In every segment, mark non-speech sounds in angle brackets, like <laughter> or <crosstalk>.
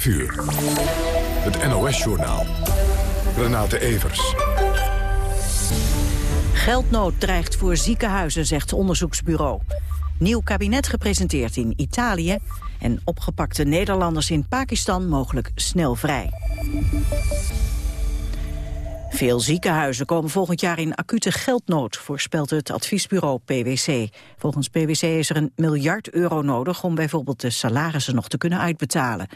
5 uur. Het NOS-journaal. Renate Evers. Geldnood dreigt voor ziekenhuizen, zegt onderzoeksbureau. Nieuw kabinet gepresenteerd in Italië... en opgepakte Nederlanders in Pakistan mogelijk snel vrij. Veel ziekenhuizen komen volgend jaar in acute geldnood, voorspelt het adviesbureau PwC. Volgens PwC is er een miljard euro nodig om bijvoorbeeld de salarissen nog te kunnen uitbetalen.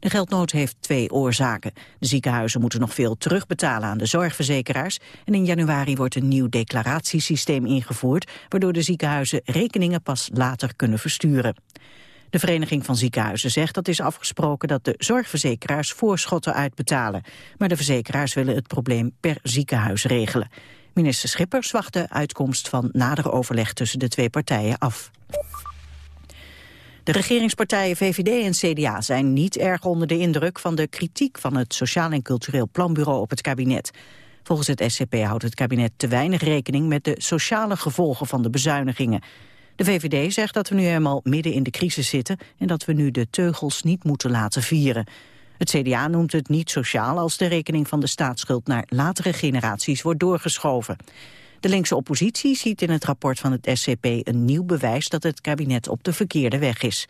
De geldnood heeft twee oorzaken. De ziekenhuizen moeten nog veel terugbetalen aan de zorgverzekeraars en in januari wordt een nieuw declaratiesysteem ingevoerd, waardoor de ziekenhuizen rekeningen pas later kunnen versturen. De Vereniging van Ziekenhuizen zegt dat is afgesproken dat de zorgverzekeraars voorschotten uitbetalen. Maar de verzekeraars willen het probleem per ziekenhuis regelen. Minister Schippers wacht de uitkomst van nader overleg tussen de twee partijen af. De regeringspartijen VVD en CDA zijn niet erg onder de indruk van de kritiek van het Sociaal en Cultureel Planbureau op het kabinet. Volgens het SCP houdt het kabinet te weinig rekening met de sociale gevolgen van de bezuinigingen. De VVD zegt dat we nu helemaal midden in de crisis zitten en dat we nu de teugels niet moeten laten vieren. Het CDA noemt het niet sociaal als de rekening van de staatsschuld naar latere generaties wordt doorgeschoven. De linkse oppositie ziet in het rapport van het SCP een nieuw bewijs dat het kabinet op de verkeerde weg is.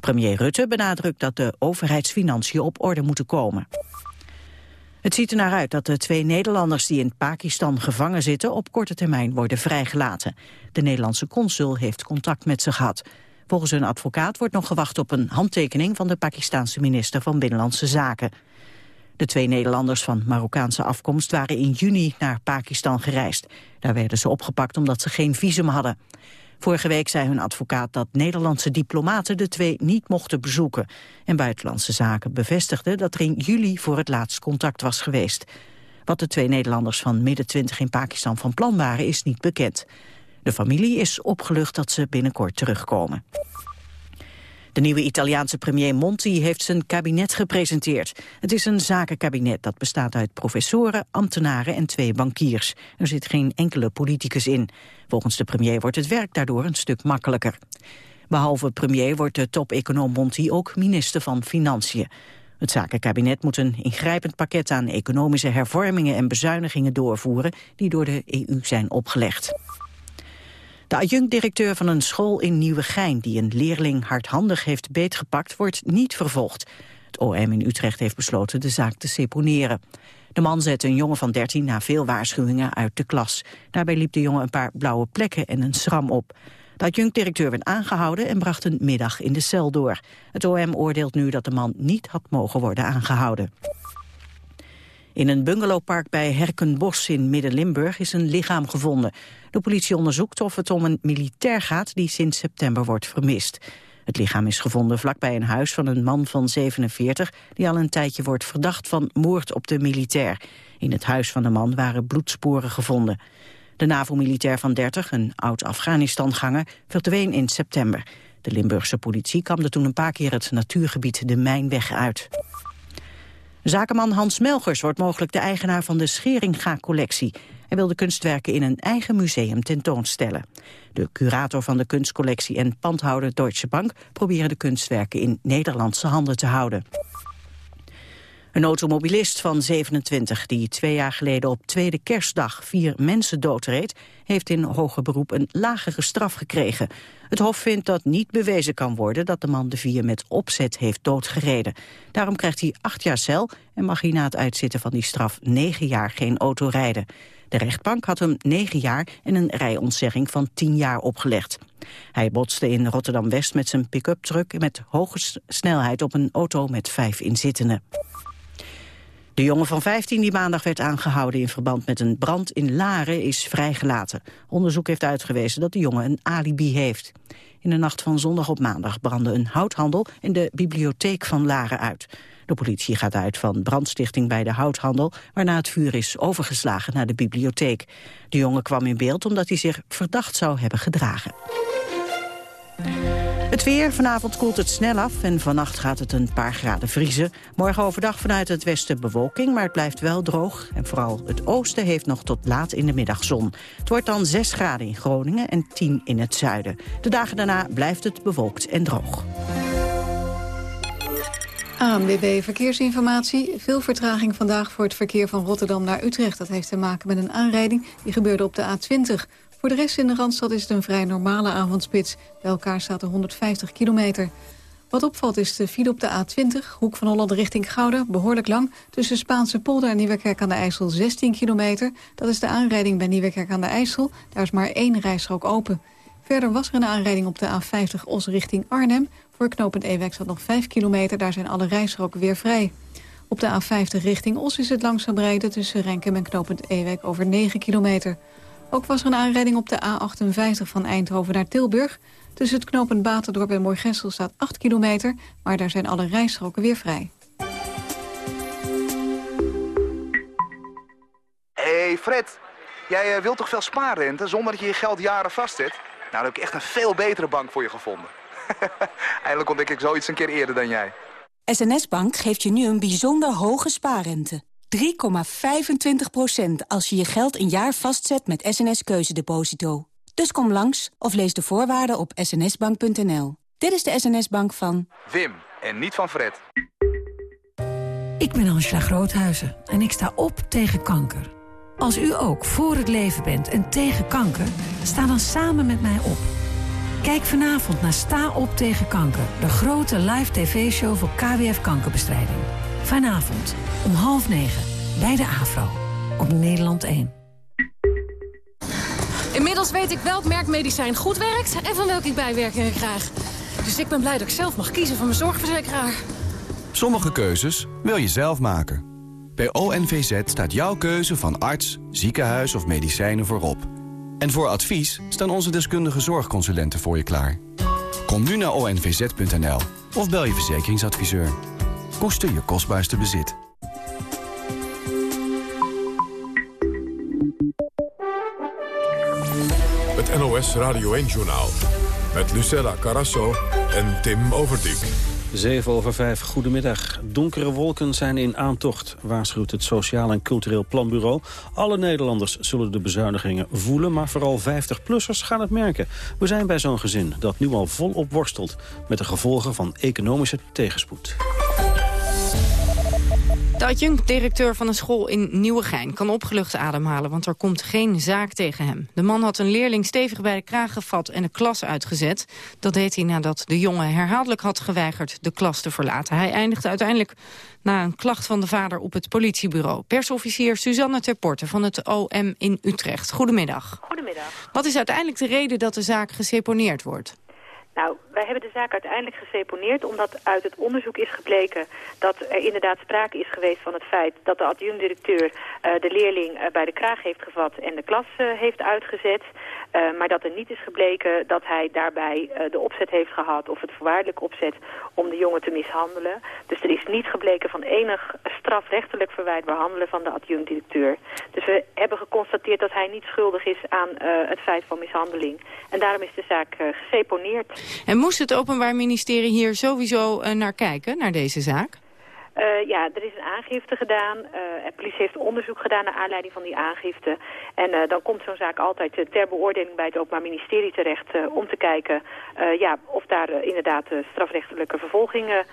Premier Rutte benadrukt dat de overheidsfinanciën op orde moeten komen. Het ziet er naar uit dat de twee Nederlanders die in Pakistan gevangen zitten op korte termijn worden vrijgelaten. De Nederlandse consul heeft contact met ze gehad. Volgens hun advocaat wordt nog gewacht op een handtekening van de Pakistanse minister van Binnenlandse Zaken. De twee Nederlanders van Marokkaanse afkomst waren in juni naar Pakistan gereisd. Daar werden ze opgepakt omdat ze geen visum hadden. Vorige week zei hun advocaat dat Nederlandse diplomaten de twee niet mochten bezoeken. En Buitenlandse Zaken bevestigde dat er in juli voor het laatst contact was geweest. Wat de twee Nederlanders van midden twintig in Pakistan van plan waren is niet bekend. De familie is opgelucht dat ze binnenkort terugkomen. De nieuwe Italiaanse premier Monti heeft zijn kabinet gepresenteerd. Het is een zakenkabinet dat bestaat uit professoren, ambtenaren en twee bankiers. Er zit geen enkele politicus in. Volgens de premier wordt het werk daardoor een stuk makkelijker. Behalve premier wordt de top-econoom Monti ook minister van Financiën. Het zakenkabinet moet een ingrijpend pakket aan economische hervormingen en bezuinigingen doorvoeren die door de EU zijn opgelegd. De adjunct-directeur van een school in Nieuwegein... die een leerling hardhandig heeft beetgepakt, wordt niet vervolgd. Het OM in Utrecht heeft besloten de zaak te seponeren. De man zette een jongen van 13 na veel waarschuwingen uit de klas. Daarbij liep de jongen een paar blauwe plekken en een schram op. De adjunct-directeur werd aangehouden en bracht een middag in de cel door. Het OM oordeelt nu dat de man niet had mogen worden aangehouden. In een bungalowpark bij Herkenbos in Midden-Limburg is een lichaam gevonden. De politie onderzoekt of het om een militair gaat die sinds september wordt vermist. Het lichaam is gevonden vlakbij een huis van een man van 47... die al een tijdje wordt verdacht van moord op de militair. In het huis van de man waren bloedsporen gevonden. De NAVO-militair van 30, een oud-Afghanistan-ganger, verdween in september. De Limburgse politie kamde toen een paar keer het natuurgebied de Mijnweg uit. Zakenman Hans Melgers wordt mogelijk de eigenaar van de Scheringa-collectie. Hij wil de kunstwerken in een eigen museum tentoonstellen. De curator van de kunstcollectie en pandhouder Deutsche Bank... proberen de kunstwerken in Nederlandse handen te houden. Een automobilist van 27 die twee jaar geleden op tweede kerstdag vier mensen doodreed, heeft in hoger beroep een lagere straf gekregen. Het Hof vindt dat niet bewezen kan worden dat de man de vier met opzet heeft doodgereden. Daarom krijgt hij acht jaar cel en mag hij na het uitzitten van die straf negen jaar geen auto rijden. De rechtbank had hem negen jaar en een rijontzegging van tien jaar opgelegd. Hij botste in Rotterdam-West met zijn pick-up truck met hoge snelheid op een auto met vijf inzittenden. De jongen van 15 die maandag werd aangehouden in verband met een brand in Laren is vrijgelaten. Onderzoek heeft uitgewezen dat de jongen een alibi heeft. In de nacht van zondag op maandag brandde een houthandel in de bibliotheek van Laren uit. De politie gaat uit van brandstichting bij de houthandel... waarna het vuur is overgeslagen naar de bibliotheek. De jongen kwam in beeld omdat hij zich verdacht zou hebben gedragen. Het weer, vanavond koelt het snel af en vannacht gaat het een paar graden vriezen. Morgen overdag vanuit het westen bewolking, maar het blijft wel droog. En vooral het oosten heeft nog tot laat in de middag zon. Het wordt dan 6 graden in Groningen en 10 in het zuiden. De dagen daarna blijft het bewolkt en droog. ANWB Verkeersinformatie. Veel vertraging vandaag voor het verkeer van Rotterdam naar Utrecht. Dat heeft te maken met een aanrijding die gebeurde op de A20. Voor de rest in de Randstad is het een vrij normale avondspits. Bij elkaar staat er 150 kilometer. Wat opvalt is de file op de A20, hoek van Holland richting Gouda, behoorlijk lang. Tussen Spaanse polder en Nieuwekerk aan de IJssel 16 kilometer. Dat is de aanrijding bij Nieuwekerk aan de IJssel. Daar is maar één rijstrook open. Verder was er een aanrijding op de A50 Os richting Arnhem. Voor knooppunt Ewek zat nog 5 kilometer, daar zijn alle rijstroken weer vrij. Op de A50 richting Os is het langzaam rijden tussen Renkem en knooppunt Ewek over 9 kilometer. Ook was er een aanrijding op de A58 van Eindhoven naar Tilburg. Tussen het knooppunt Baterdorp en Moorgestel staat 8 kilometer... maar daar zijn alle rijstroken weer vrij. hey Fred, jij uh, wilt toch veel spaarrente zonder dat je je geld jaren vastzet? Nou, dan heb ik echt een veel betere bank voor je gevonden. <laughs> Eindelijk ontdek ik zoiets een keer eerder dan jij. SNS Bank geeft je nu een bijzonder hoge spaarrente. 3,25% als je je geld een jaar vastzet met SNS Keuzedeposito. Dus kom langs of lees de voorwaarden op snsbank.nl. Dit is de SNS-bank van... Wim, en niet van Fred. Ik ben Angela Groothuizen en ik sta op tegen kanker. Als u ook voor het leven bent en tegen kanker, sta dan samen met mij op. Kijk vanavond naar Sta op tegen kanker. De grote live tv-show voor KWF kankerbestrijding. Vanavond om half negen bij de AVRO op Nederland 1. Inmiddels weet ik welk merk medicijn goed werkt en van welke ik bijwerkingen krijg. Dus ik ben blij dat ik zelf mag kiezen van mijn zorgverzekeraar. Sommige keuzes wil je zelf maken. Bij ONVZ staat jouw keuze van arts, ziekenhuis of medicijnen voorop. En voor advies staan onze deskundige zorgconsulenten voor je klaar. Kom nu naar onvz.nl of bel je verzekeringsadviseur. Koester je kostbaarste bezit. Het NOS Radio 1-journaal. Met Lucella Carasso en Tim Overdijk. 7 over 5, goedemiddag. Donkere wolken zijn in aantocht, waarschuwt het Sociaal en Cultureel Planbureau. Alle Nederlanders zullen de bezuinigingen voelen, maar vooral 50-plussers gaan het merken. We zijn bij zo'n gezin dat nu al volop worstelt met de gevolgen van economische tegenspoed. De adjunct-directeur van een school in Nieuwegein kan opgelucht ademhalen... want er komt geen zaak tegen hem. De man had een leerling stevig bij de kraag gevat en de klas uitgezet. Dat deed hij nadat de jongen herhaaldelijk had geweigerd de klas te verlaten. Hij eindigde uiteindelijk na een klacht van de vader op het politiebureau. Persofficier Suzanne Terporte van het OM in Utrecht. Goedemiddag. Goedemiddag. Wat is uiteindelijk de reden dat de zaak geseponeerd wordt? Nou, wij hebben de zaak uiteindelijk geseponeerd omdat uit het onderzoek is gebleken dat er inderdaad sprake is geweest van het feit dat de adjunct-directeur uh, de leerling uh, bij de kraag heeft gevat en de klas uh, heeft uitgezet. Maar dat er niet is gebleken dat hij daarbij de opzet heeft gehad of het voorwaardelijk opzet om de jongen te mishandelen. Dus er is niet gebleken van enig strafrechtelijk verwijtbaar handelen van de adjunct-directeur. Dus we hebben geconstateerd dat hij niet schuldig is aan het feit van mishandeling. En daarom is de zaak geseponeerd. En moest het Openbaar Ministerie hier sowieso naar kijken, naar deze zaak? Uh, ja, er is een aangifte gedaan. De politie heeft onderzoek gedaan naar aanleiding van die aangifte. En uh, dan komt zo'n zaak altijd ter beoordeling bij het Openbaar Ministerie terecht... om te kijken ja, of daar inderdaad strafrechtelijke vervolgingen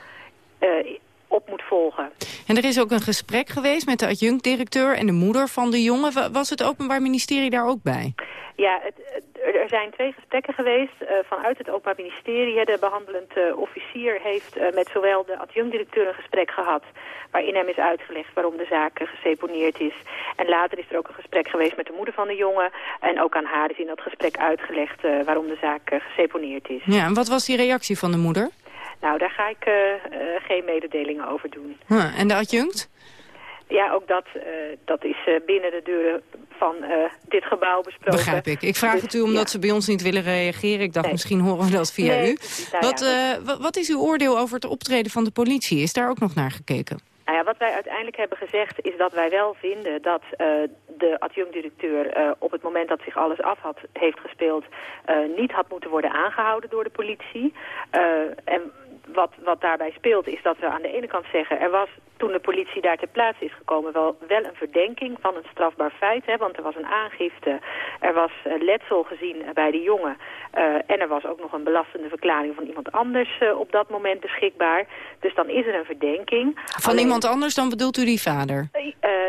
op moet volgen. En er is ook een gesprek geweest met de adjunct-directeur en de moeder van de jongen. Was het Openbaar Ministerie daar ook bij? Ja, het, er zijn twee gesprekken geweest uh, vanuit het Openbaar Ministerie. De behandelend uh, officier heeft uh, met zowel de adjunct-directeur een gesprek gehad... waarin hem is uitgelegd waarom de zaak geseponeerd is. En later is er ook een gesprek geweest met de moeder van de jongen... en ook aan haar is in dat gesprek uitgelegd waarom de zaak geseponeerd is. Ja, en wat was die reactie van de moeder? Nou, daar ga ik geen mededelingen over doen. Huh, en de adjunct? Ja, ook dat, uh, dat is uh, binnen de deuren van uh, dit gebouw besproken. Begrijp ik. Ik vraag dus, het u omdat ja. ze bij ons niet willen reageren. Ik dacht, nee. misschien horen we dat via nee, u. Wat, ja, wat, wat is uw oordeel over het optreden van de politie? Is daar ook nog naar gekeken? Nou ja, wat wij uiteindelijk hebben gezegd is dat wij wel vinden dat uh, de adjunct-directeur uh, op het moment dat zich alles af had, heeft gespeeld, uh, niet had moeten worden aangehouden door de politie. en wat, wat daarbij speelt is dat we aan de ene kant zeggen... er was toen de politie daar ter plaatse is gekomen wel, wel een verdenking van een strafbaar feit. Hè, want er was een aangifte, er was uh, letsel gezien bij de jongen... Uh, en er was ook nog een belastende verklaring van iemand anders uh, op dat moment beschikbaar. Dus dan is er een verdenking. Van Alleen, iemand anders, dan bedoelt u die vader?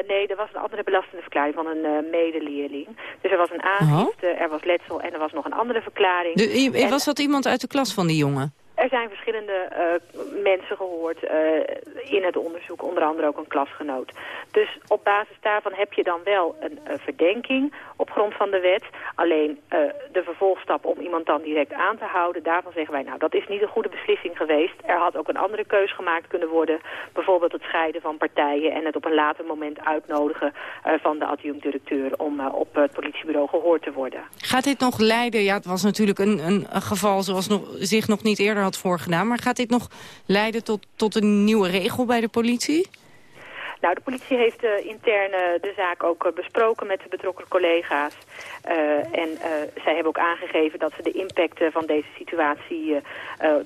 nee, er was een andere belastende verklaring van een medeleerling. Dus er was een aangifte, er was letsel en er was nog een andere verklaring. De, en, was dat iemand uit de klas van die jongen? Er zijn verschillende uh, mensen gehoord uh, in het onderzoek, onder andere ook een klasgenoot. Dus op basis daarvan heb je dan wel een verdenking op grond van de wet. Alleen de vervolgstap om iemand dan direct aan te houden, daarvan zeggen wij, nou dat is niet een goede beslissing geweest. Er had ook een andere keus gemaakt kunnen worden. Bijvoorbeeld het scheiden van partijen en het op een later moment uitnodigen van de adjunct-directeur om op het politiebureau gehoord te worden. Gaat dit nog leiden? Ja, het was natuurlijk een, een, een geval zoals nog, zich nog niet eerder had voorgedaan. Maar gaat dit nog leiden tot, tot een nieuwe regel bij de politie? Nou, de politie heeft uh, intern uh, de zaak ook uh, besproken met de betrokken collega's. en zij hebben ook aangegeven dat ze de impact van deze situatie,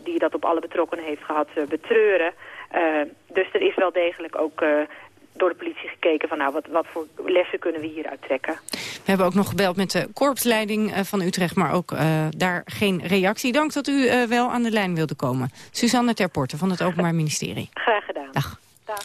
die dat op alle betrokkenen heeft gehad, betreuren. dus er is wel degelijk ook door de politie gekeken van nou, wat, wat voor lessen kunnen we hieruit trekken. We hebben ook nog gebeld met de korpsleiding eh, van Utrecht, maar ook uh, daar geen reactie. Dank dat u uh, wel aan de lijn wilde komen. Suzanne Terporte van het Openbaar Ministerie. Graag gedaan. Dag. Dag.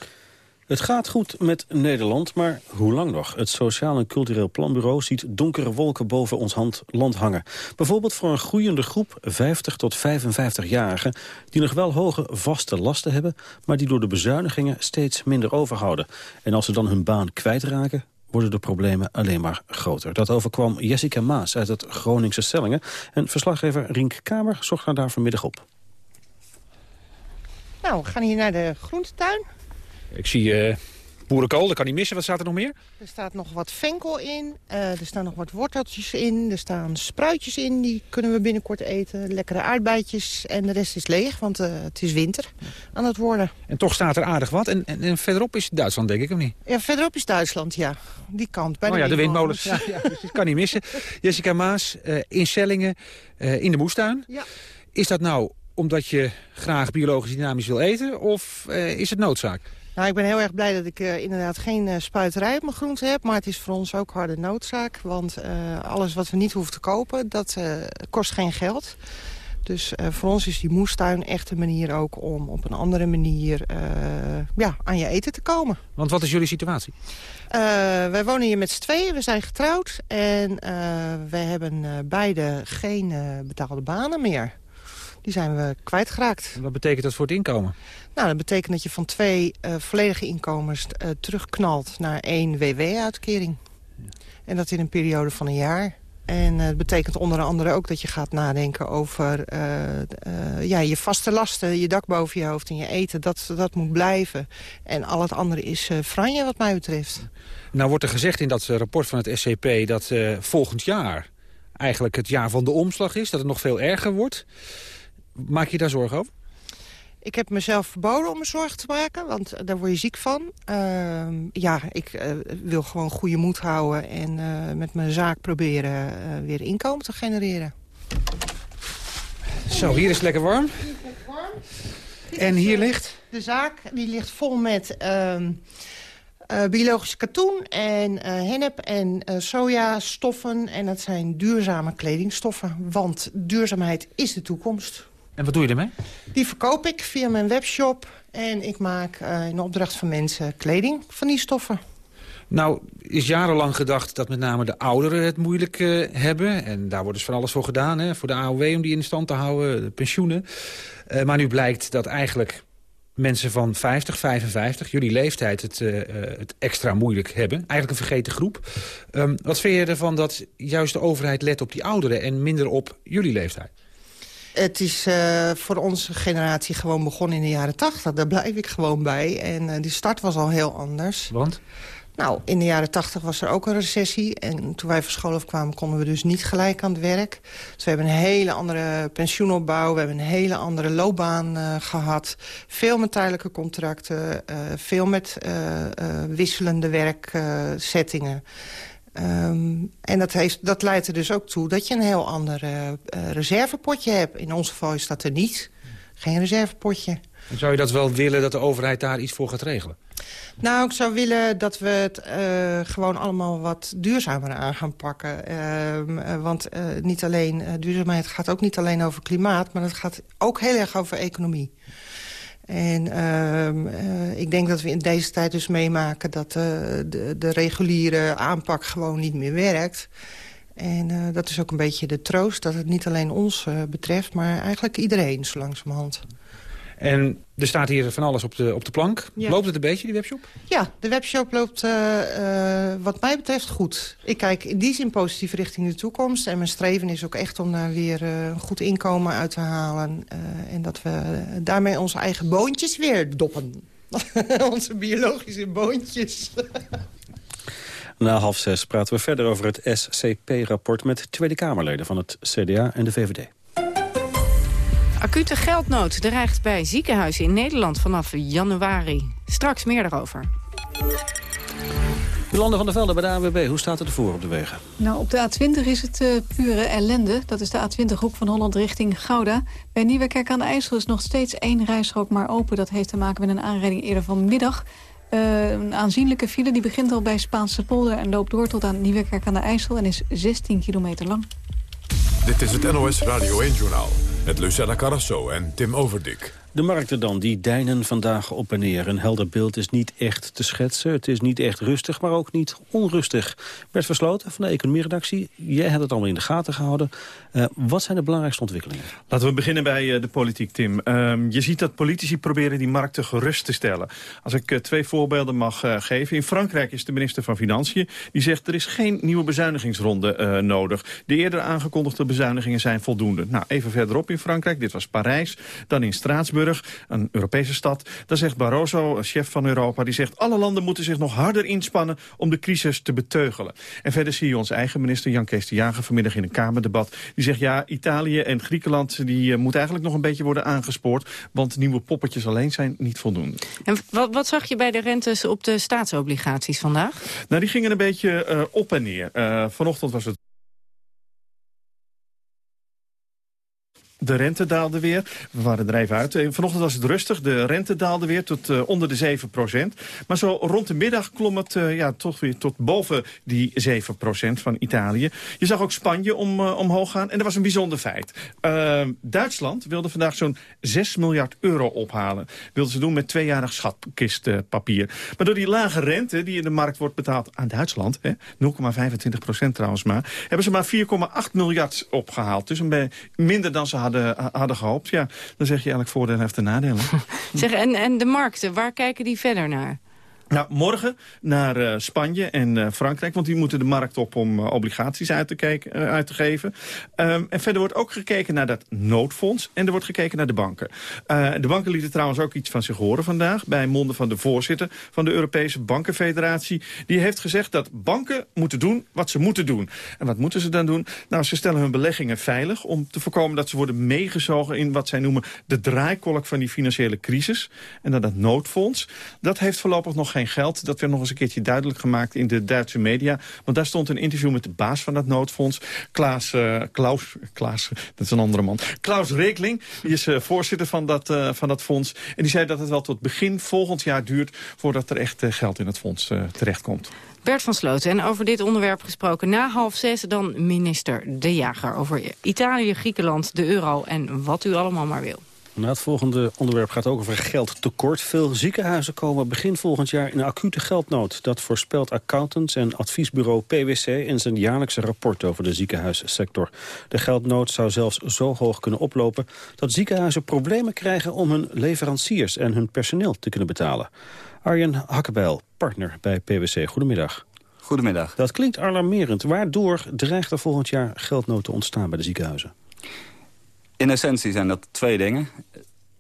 Het gaat goed met Nederland, maar hoe lang nog? Het Sociaal en Cultureel Planbureau ziet donkere wolken boven ons land hangen. Bijvoorbeeld voor een groeiende groep 50 tot 55-jarigen... die nog wel hoge vaste lasten hebben... maar die door de bezuinigingen steeds minder overhouden. En als ze dan hun baan kwijtraken, worden de problemen alleen maar groter. Dat overkwam Jessica Maas uit het Groningse Stellingen. En verslaggever Rink Kamer zocht haar daar vanmiddag op. Nou, we gaan hier naar de groentetuin. Ik zie uh, boerenkool, dat kan niet missen. Wat staat er nog meer? Er staat nog wat venkel in. Uh, er staan nog wat worteltjes in. Er staan spruitjes in, die kunnen we binnenkort eten. Lekkere aardbeidjes. En de rest is leeg, want uh, het is winter aan het worden. En toch staat er aardig wat. En, en, en, verderop is Duitsland, denk ik, of niet? Ja, verderop is Duitsland, ja. Die kant, bij oh, de ja, de windmolens. Ja, <laughs> ja, dus dat kan niet missen. Jessica Maas, in Sellingen, in de moestuin. Ja. Is dat nou omdat je graag biologisch dynamisch wil eten? Of is het noodzaak? Nou, ik ben heel erg blij dat ik uh, inderdaad geen uh, spuiterij op mijn groente heb. Maar het is voor ons ook harde noodzaak. Want uh, alles wat we niet hoeven te kopen, dat kost geen geld. Dus voor ons is die moestuin echt een manier ook om op een andere manier ja, aan je eten te komen. Want wat is jullie situatie? wij wonen hier met z'n tweeën, we zijn getrouwd. En wij hebben beide geen betaalde banen meer die zijn we kwijtgeraakt. Wat betekent dat voor het inkomen? Nou, dat betekent dat je van twee uh, volledige inkomens uh, terugknalt naar één WW-uitkering. Ja. En dat in een periode van een jaar. En uh, het betekent onder andere ook dat je gaat nadenken over ja, je vaste lasten, je dak boven je hoofd en je eten. Dat, dat moet blijven. En al het andere is franje wat mij betreft. Nou wordt er gezegd in dat rapport van het SCP dat volgend jaar eigenlijk het jaar van de omslag is. Dat het nog veel erger wordt. Maak je daar zorgen over? Ik heb mezelf verboden om me zorgen te maken, want daar word je ziek van. Uh, ja, ik uh, wil gewoon goede moed houden en uh, met mijn zaak proberen weer inkomen te genereren. Zo, hier is het lekker warm. Hier is lekker warm. En hier ligt? De zaak die ligt vol met ehm, biologische katoen en hennep en sojastoffen. En dat zijn duurzame kledingstoffen, want duurzaamheid is de toekomst. En wat doe je ermee? Die verkoop ik via mijn webshop. En ik maak uh, in opdracht van mensen kleding van die stoffen. Nou, is jarenlang gedacht dat met name de ouderen het moeilijk uh, hebben. En daar wordt dus van alles voor gedaan. Hè? Voor de AOW om die in stand te houden, de pensioenen. Uh, maar nu blijkt dat eigenlijk mensen van 50, 55, jullie leeftijd, het, uh, het extra moeilijk hebben. Eigenlijk een vergeten groep. Um, wat vind je ervan dat juist de overheid let op die ouderen... en minder op jullie leeftijd? Het is uh, voor onze generatie gewoon begonnen in de jaren tachtig. Daar blijf ik gewoon bij. En uh, die start was al heel anders. Want? Nou, in de jaren tachtig was er ook een recessie. En toen wij van school afkwamen konden we dus niet gelijk aan het werk. Dus we hebben een hele andere pensioenopbouw. We hebben een hele andere loopbaan uh, gehad. Veel met tijdelijke contracten. veel met wisselende werksettingen. Um, en dat, heeft, dat leidt er dus ook toe dat je een heel ander uh, reservepotje hebt. In ons geval is dat er niet. geen reservepotje. En zou je dat wel willen dat de overheid daar iets voor gaat regelen? Nou, ik zou willen dat we het uh, gewoon allemaal wat duurzamer aan gaan pakken. Uh, want uh, niet alleen duurzaamheid gaat ook niet alleen over klimaat... maar het gaat ook heel erg over economie. En ehm, ik denk dat we in deze tijd dus meemaken... dat de, de reguliere aanpak gewoon niet meer werkt... En dat is ook een beetje de troost dat het niet alleen ons betreft... maar eigenlijk iedereen zo langzamerhand. En er staat hier van alles op de, op de plank. Loopt het een beetje, die webshop? Ja, de webshop loopt uh, wat mij betreft goed. Ik kijk in die zin positief richting de toekomst. En mijn streven is ook echt om daar weer een goed inkomen uit te halen. en dat we daarmee onze eigen boontjes weer doppen. <laughs> onze biologische boontjes. <laughs> Na half zes praten we verder over het SCP-rapport... met Tweede Kamerleden van het CDA en de VVD. Acute geldnood dreigt bij ziekenhuizen in Nederland vanaf januari. Straks meer daarover. Jolande van der Velde bij de ANWB, hoe staat het ervoor op de wegen? Nou, op de A20 is het uh, pure ellende. Dat is de A20 hoek van Holland richting Gouda. Bij Nieuwekerk aan de IJssel is nog steeds één rijstrook maar open. Dat heeft te maken met een aanrijding eerder vanmiddag. Uh, een aanzienlijke file die begint al bij Spaanse polder... en loopt door tot aan Nieuwekerk aan de IJssel en is 16 kilometer lang. Dit is het NOS Radio 1-journaal met Lucella Carrasso en Tim Overdik. De markten dan, die deinen vandaag op en neer. Een helder beeld is niet echt te schetsen. Het is niet echt rustig, maar ook niet onrustig. Bert Versloten van de economieredactie. Jij hebt het allemaal in de gaten gehouden. Uh, wat zijn de belangrijkste ontwikkelingen? Laten we beginnen bij uh, de politiek, Tim. Uh, je ziet dat politici proberen die markten gerust te stellen. Als ik eh, twee voorbeelden mag geven. In Frankrijk is de minister van Financiën. Die zegt er is geen nieuwe bezuinigingsronde nodig. De eerder aangekondigde bezuinigingen zijn voldoende. Nou, even verderop in Frankrijk. Dit was Parijs. Dan in Straatsburg een Europese stad. Daar zegt Barroso, chef van Europa, die zegt... alle landen moeten zich nog harder inspannen om de crisis te beteugelen. En verder zie je onze eigen minister Jan Kees de Jager vanmiddag in een Kamerdebat. Die zegt, ja, Italië en Griekenland die uh, moeten eigenlijk nog een beetje worden aangespoord. Want nieuwe poppetjes alleen zijn niet voldoende. En wat, wat zag je bij de rentes op de staatsobligaties vandaag? Nou, die gingen een beetje uh, op en neer. Uh, vanochtend was het De rente daalde weer. We waren er even uit. Eh, vanochtend was het rustig. De rente daalde weer tot uh, onder de 7 procent. Maar zo rond de middag klom het uh, ja, toch weer tot boven die 7 procent van Italië. Je zag ook Spanje om, omhoog gaan. En dat was een bijzonder feit. Duitsland wilde vandaag zo'n 6 miljard euro ophalen. Wilden ze doen met tweejarig schatkistpapier. maar door die lage rente die in de markt wordt betaald aan Duitsland... 0,25 procent trouwens maar... hebben ze maar 4,8 miljard opgehaald. Dus een minder dan ze hadden hadden, hadden gehoopt. Ja, dan zeg je elk voordeel heeft de nadelen. <laughs> zeg, en, en de markten, waar kijken die verder naar? Nou, morgen naar uh, Spanje en uh, Frankrijk, want die moeten de markt op om uh, obligaties uit te, kijken, uit te geven. Um, en verder wordt ook gekeken naar dat noodfonds en er wordt gekeken naar de banken. de banken lieten trouwens ook iets van zich horen vandaag bij monden van de voorzitter van de Europese Bankenfederatie. Die heeft gezegd dat banken moeten doen wat ze moeten doen. En wat moeten ze dan doen? Nou, ze stellen hun beleggingen veilig om te voorkomen dat ze worden meegezogen in wat zij noemen de draaikolk van die financiële crisis. En dan dat noodfonds, dat heeft voorlopig nog geen geld. Dat werd nog eens een keertje duidelijk gemaakt in de Duitse media. Want daar stond een interview met de baas van dat noodfonds. Klaas, uh, Klaus, Klaas, dat is een andere man. Klaus Rekeling, die is uh, voorzitter van dat, uh, van dat fonds. En die zei dat het wel tot begin volgend jaar duurt... voordat er echt geld in het fonds terechtkomt. Bert van Sloten, en over dit onderwerp gesproken na half zes... dan minister De Jager over Italië, Griekenland, de euro en wat u allemaal maar wil. Nou, het volgende onderwerp gaat ook over geldtekort. Veel ziekenhuizen komen begin volgend jaar in een acute geldnood. Dat voorspelt accountants en adviesbureau PwC in zijn jaarlijkse rapport over de ziekenhuissector. De geldnood zou zelfs zo hoog kunnen oplopen dat ziekenhuizen problemen krijgen om hun leveranciers en hun personeel te kunnen betalen. Arjen Hakkebijl, partner bij PwC. Goedemiddag. Goedemiddag. Dat klinkt alarmerend. Waardoor dreigt er volgend jaar geldnood te ontstaan bij de ziekenhuizen? In essentie zijn dat twee dingen.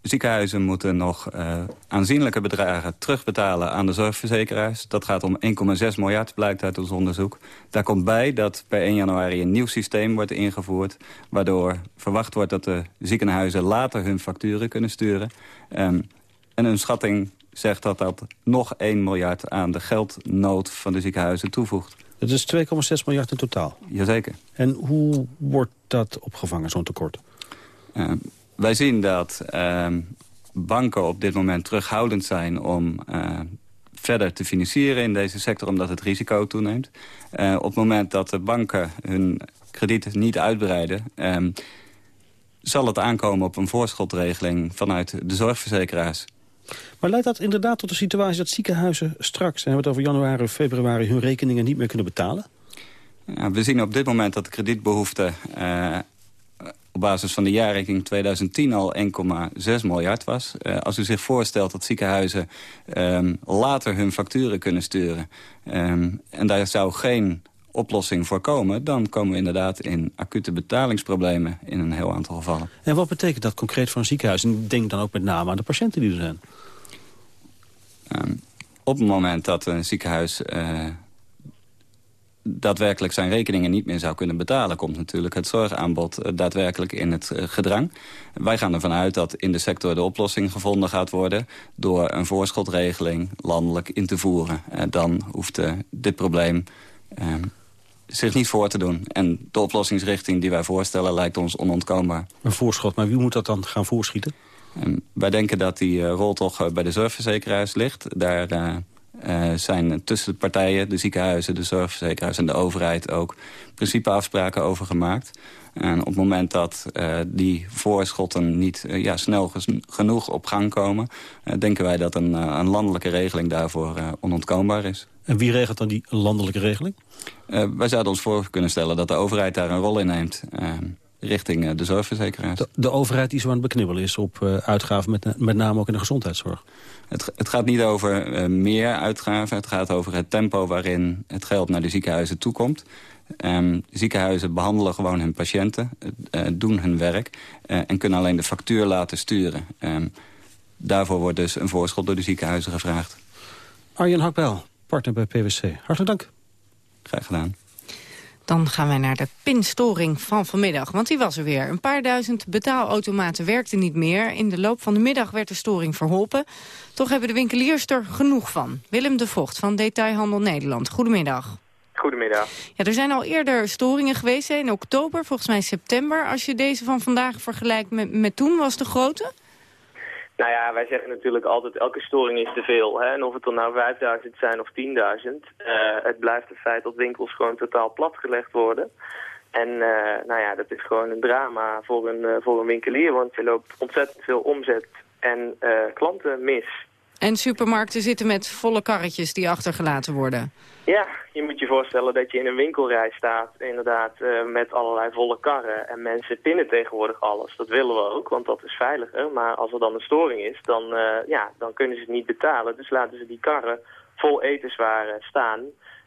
Ziekenhuizen moeten nog uh, aanzienlijke bedragen terugbetalen aan de zorgverzekeraars. Dat gaat om 1,6 miljard, blijkt uit ons onderzoek. Daar komt bij dat per 1 januari een nieuw systeem wordt ingevoerd... waardoor verwacht wordt dat de ziekenhuizen later hun facturen kunnen sturen. Um, en een schatting zegt dat dat nog 1 miljard aan de geldnood van de ziekenhuizen toevoegt. Dat is 2,6 miljard in totaal? Jazeker. En hoe wordt dat opgevangen, zo'n tekort? Uh, wij zien dat ehm, banken op dit moment terughoudend zijn om uh, verder te financieren in deze sector... omdat het risico toeneemt. Uh, op het moment dat de banken hun kredieten niet uitbreiden... Um, zal het aankomen op een voorschotregeling vanuit de zorgverzekeraars. Maar leidt dat inderdaad tot de situatie dat ziekenhuizen straks... en we het over januari of februari hun rekeningen niet meer kunnen betalen? Ja, we zien op dit moment dat de kredietbehoefte uh, op basis van de jaarrekening 2010 al 1,6 miljard was. Uh, als u zich voorstelt dat ziekenhuizen um, later hun facturen kunnen sturen... Um, en daar zou geen oplossing voor komen... dan komen we inderdaad in acute betalingsproblemen in een heel aantal gevallen. En wat betekent dat concreet voor een ziekenhuis? En denk dan ook met name aan de patiënten die er zijn. Um, op het moment dat een ziekenhuis uh, daadwerkelijk zijn rekeningen niet meer zou kunnen betalen... komt natuurlijk het zorgaanbod uh, daadwerkelijk in het uh, gedrang. Wij gaan ervan uit dat in de sector de oplossing gevonden gaat worden... door een voorschotregeling landelijk in te voeren. dan hoeft dit probleem zich niet voor te doen. En de oplossingsrichting die wij voorstellen lijkt ons onontkoombaar. Een voorschot, maar wie moet dat dan gaan voorschieten? En wij denken dat die rol toch bij de zorgverzekeraars ligt. Daar uh, zijn tussen de partijen, de ziekenhuizen, de zorgverzekeraars en de overheid ook principeafspraken over gemaakt. En op het moment dat die voorschotten niet ja, snel genoeg op gang komen... denken wij dat een, een landelijke regeling daarvoor onontkoombaar is. En wie regelt dan die landelijke regeling? Uh, wij zouden ons voor kunnen stellen dat de overheid daar een rol in neemt... Uh, richting de zorgverzekeraars. De, de, overheid die zo aan het beknibbelen is op uitgaven, met, met name ook in de gezondheidszorg? Het, het gaat niet over meer uitgaven. Het gaat over het tempo waarin het geld naar de ziekenhuizen toekomt. Um, ziekenhuizen behandelen gewoon hun patiënten, doen hun werk... en kunnen alleen de factuur laten sturen. Um, daarvoor wordt dus een voorschot door de ziekenhuizen gevraagd. Arjen Hakbel, partner bij PwC. Hartelijk dank. Graag gedaan. Dan gaan wij naar de pinstoring van vanmiddag, want die was er weer. Een paar duizend betaalautomaten werkten niet meer. In de loop van de middag werd de storing verholpen. Toch hebben de winkeliers er genoeg van. Willem de Vocht van Detailhandel Nederland. Goedemiddag. Goedemiddag. Ja, er zijn al eerder storingen geweest in oktober, volgens mij september. Als je deze van vandaag vergelijkt met, met toen, was de grote? Nou ja, wij zeggen natuurlijk altijd elke storing is te veel. Hè? En of het er nou 5000 zijn of 10.000. Uh, het blijft het feit dat winkels gewoon totaal platgelegd worden. En uh, nou ja, dat is gewoon een drama voor een, uh, voor een winkelier. Want je loopt ontzettend veel omzet en klanten mis. En supermarkten zitten met volle karretjes die achtergelaten worden. Ja, je moet je voorstellen dat je in een winkelrij staat, inderdaad, uh, met allerlei volle karren. En mensen pinnen tegenwoordig alles. Dat willen we ook, want dat is veiliger. Maar als er dan een storing is, dan, uh, ja, dan kunnen ze het niet betalen. Dus laten ze die karren vol etenswaren staan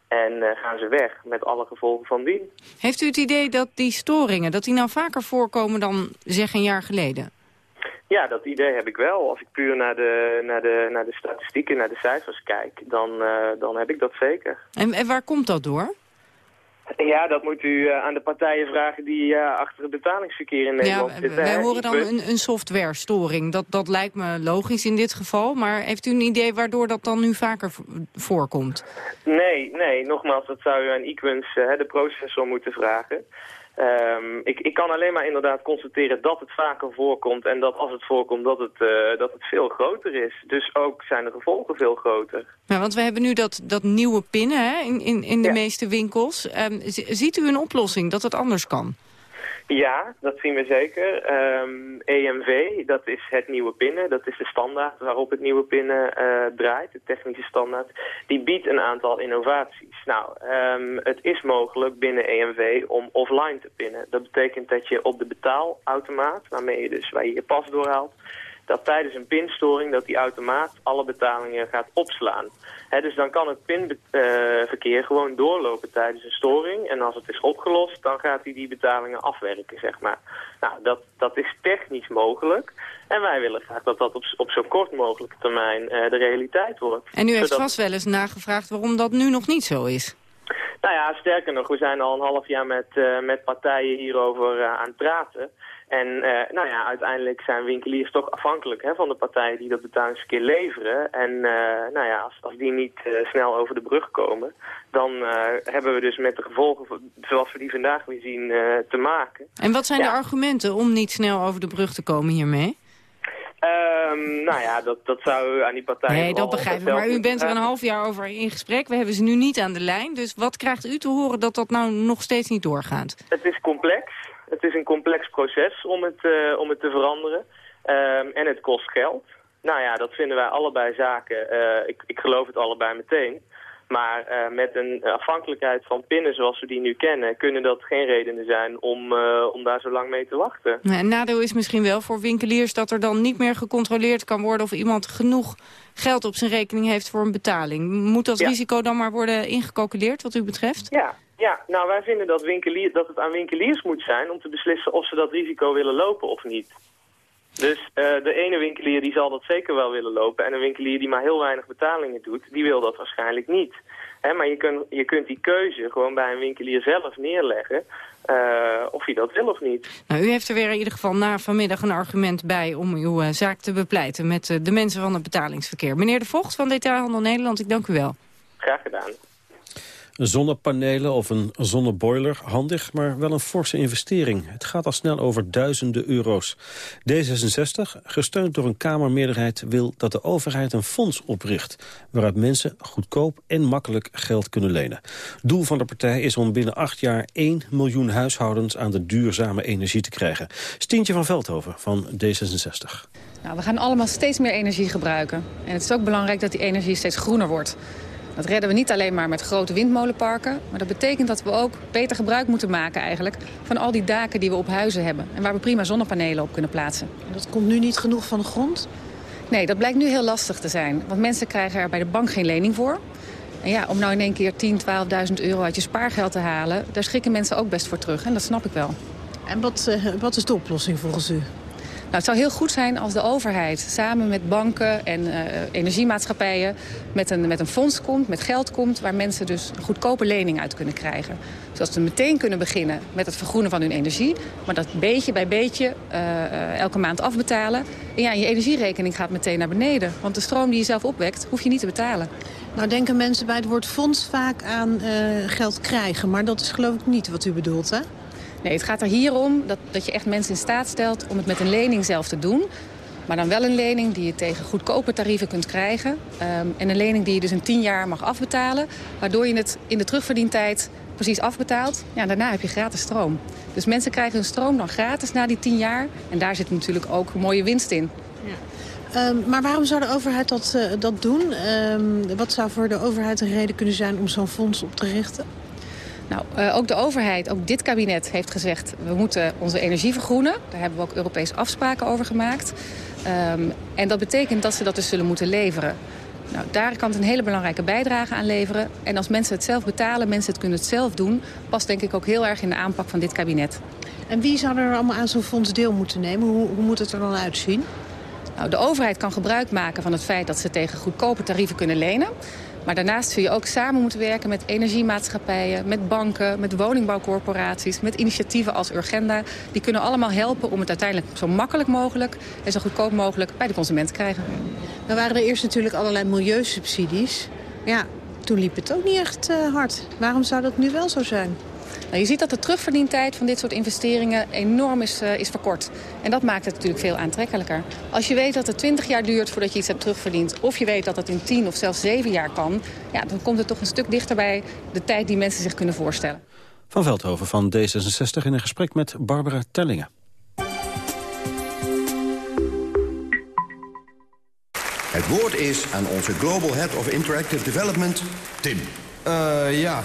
en uh, gaan ze weg met alle gevolgen van dien. Heeft u het idee dat die storingen, dat die nou vaker voorkomen dan zeg een jaar geleden? Ja, dat idee heb ik wel. Als ik puur naar de, naar de, naar de statistieken, naar de cijfers kijk, dan, uh, dan heb ik dat zeker. En, en waar komt dat door? Ja, dat moet u uh, aan de partijen vragen die uh, achter het betalingsverkeer in Nederland ja, zitten. Wij horen dan een, een software-storing. Dat, dat lijkt me logisch in dit geval. Maar heeft u een idee waardoor dat dan nu vaker voorkomt? Nee, nee. Nogmaals, dat zou u aan Equins, de processor, moeten vragen. Um, ik, ik kan alleen maar inderdaad constateren dat het vaker voorkomt en dat als het voorkomt dat het, uh, dat het veel groter is. Dus ook zijn de gevolgen veel groter. Ja, want we hebben nu dat, dat nieuwe pinnen hè, in, in, in de ja. meeste winkels. Um, ziet u een oplossing dat het anders kan? Ja, dat zien we zeker. Um, EMV, dat is het nieuwe pinnen. Dat is de standaard waarop het nieuwe pinnen uh, draait, de technische standaard. Die biedt een aantal innovaties. Nou, um, het is mogelijk binnen EMV om offline te pinnen. Dat betekent dat je op de betaalautomaat, waarmee je dus waar je je pas doorhaalt, dat tijdens een pinstoring dat die automaat alle betalingen gaat opslaan. He, dus dan kan het pinverkeer uh, gewoon doorlopen tijdens een storing. En als het is opgelost, dan gaat hij die betalingen afwerken, zeg maar. Nou, dat, dat is technisch mogelijk. En wij willen graag dat dat op, op zo kort mogelijke termijn uh, de realiteit wordt. En u heeft Zodat... vast wel eens nagevraagd waarom dat nu nog niet zo is. Nou ja, sterker nog, we zijn al een half jaar met, uh, met partijen hierover uh, aan het praten. En uh, nou ja, uiteindelijk zijn winkeliers toch afhankelijk hè, van de partijen die dat betalingsverkeer leveren. En nou ja, als, als die niet snel over de brug komen, dan hebben we dus met de gevolgen zoals we die vandaag weer zien te maken. En wat zijn ja. de argumenten om niet snel over de brug te komen hiermee? Um, nou ja, dat, dat zou aan die partij... Nee, dat begrijp ik. Maar u bent er een half jaar over in gesprek. We hebben ze nu niet aan de lijn. Dus wat krijgt u te horen dat dat nou nog steeds niet doorgaat? Het is complex. Het is een complex proces om het, uh, om het te veranderen. Um, en het kost geld. Nou ja, dat vinden wij allebei zaken. Uh, ik, ik geloof het allebei meteen. Maar uh, met een afhankelijkheid van pinnen zoals we die nu kennen... kunnen dat geen redenen zijn om, uh, om daar zo lang mee te wachten. Een nadeel is misschien wel voor winkeliers... dat er dan niet meer gecontroleerd kan worden... of iemand genoeg geld op zijn rekening heeft voor een betaling. Moet dat ja. risico dan maar worden ingecalculeerd wat u betreft? Ja, ja, nou wij vinden dat, winkelier, dat het aan winkeliers moet zijn... om te beslissen of ze dat risico willen lopen of niet. Dus uh, de ene winkelier die zal dat zeker wel willen lopen. En een winkelier die maar heel weinig betalingen doet, die wil dat waarschijnlijk niet. Hè, maar je, kun, je kunt die keuze gewoon bij een winkelier zelf neerleggen. Uh, of hij dat wil of niet. Nou, u heeft er weer in ieder geval na vanmiddag een argument bij... om uw uh, zaak te bepleiten met de mensen van het betalingsverkeer. Meneer De Vocht van Detailhandel Nederland, ik dank u wel. Graag gedaan zonnepanelen of een zonneboiler, handig, maar wel een forse investering. Het gaat al snel over duizenden euro's. D66, gesteund door een Kamermeerderheid, wil dat de overheid een fonds opricht... waaruit mensen goedkoop en makkelijk geld kunnen lenen. Doel van de partij is om binnen acht jaar 1 miljoen huishoudens aan de duurzame energie te krijgen. Stientje van Veldhoven van D66. Nou, we gaan allemaal steeds meer energie gebruiken. En het is ook belangrijk dat die energie steeds groener wordt. Dat redden we niet alleen maar met grote windmolenparken. Maar dat betekent dat we ook beter gebruik moeten maken eigenlijk... van al die daken die we op huizen hebben. En waar we prima zonnepanelen op kunnen plaatsen. En dat komt nu niet genoeg van de grond? Nee, dat blijkt nu heel lastig te zijn. Want mensen krijgen er bij de bank geen lening voor. En ja, om nou in één keer 10, 12.000 euro uit je spaargeld te halen... daar schrikken mensen ook best voor terug. En dat snap ik wel. En wat, uh, wat is de oplossing volgens u? Nou, het zou heel goed zijn als de overheid samen met banken en uh, energiemaatschappijen met een, met een fonds komt, met geld komt, waar mensen dus een goedkope lening uit kunnen krijgen. Zodat ze meteen kunnen beginnen met het vergroenen van hun energie, maar dat beetje bij beetje uh, elke maand afbetalen. En ja, je energierekening gaat meteen naar beneden, want de stroom die je zelf opwekt, hoef je niet te betalen. Nou denken mensen bij het woord fonds vaak aan geld krijgen, maar dat is geloof ik niet wat u bedoelt, hè? Nee, het gaat er hier om dat, dat je echt mensen in staat stelt om het met een lening zelf te doen. Maar dan wel een lening die je tegen goedkope tarieven kunt krijgen. Um, en een lening die je dus in 10 jaar mag afbetalen. Waardoor je het in de terugverdientijd precies afbetaalt. Ja, daarna heb je gratis stroom. Dus mensen krijgen hun stroom dan gratis na die 10 jaar. En daar zit natuurlijk ook mooie winst in. Ja. Um, maar waarom zou de overheid dat, uh, dat doen? Um, wat zou voor de overheid een reden kunnen zijn om zo'n fonds op te richten? Nou, uh, ook de overheid, ook dit kabinet heeft gezegd... we moeten onze energie vergroenen. Daar hebben we ook Europese afspraken over gemaakt. Um, en dat betekent dat ze dat dus zullen moeten leveren. Nou, daar kan het een hele belangrijke bijdrage aan leveren. En als mensen het zelf betalen, mensen het kunnen het zelf doen... past denk ik ook heel erg in de aanpak van dit kabinet. En wie zou er allemaal aan zo'n fonds deel moeten nemen? Hoe, hoe moet het er dan uitzien? Nou, de overheid kan gebruik maken van het feit dat ze tegen goedkope tarieven kunnen lenen. Maar daarnaast zul je ook samen moeten werken met energiemaatschappijen... met banken, met woningbouwcorporaties, met initiatieven als Urgenda. Die kunnen allemaal helpen om het uiteindelijk zo makkelijk mogelijk... en zo goedkoop mogelijk bij de consument te krijgen. Er waren er eerst natuurlijk allerlei milieusubsidies. Ja, toen liep het ook niet echt uh, hard. Waarom zou dat nu wel zo zijn? Nou, je ziet dat de terugverdientijd van dit soort investeringen enorm is, uh, is verkort. En dat maakt het natuurlijk veel aantrekkelijker. Als je weet dat het 20 jaar duurt voordat je iets hebt terugverdiend... of je weet dat het in 10 of zelfs 7 jaar kan... Ja, dan komt het toch een stuk dichter bij de tijd die mensen zich kunnen voorstellen. Van Veldhoven van D66 in een gesprek met Barbara Tellingen. Het woord is aan onze Global Head of Interactive Development, Tim. Uh, ja,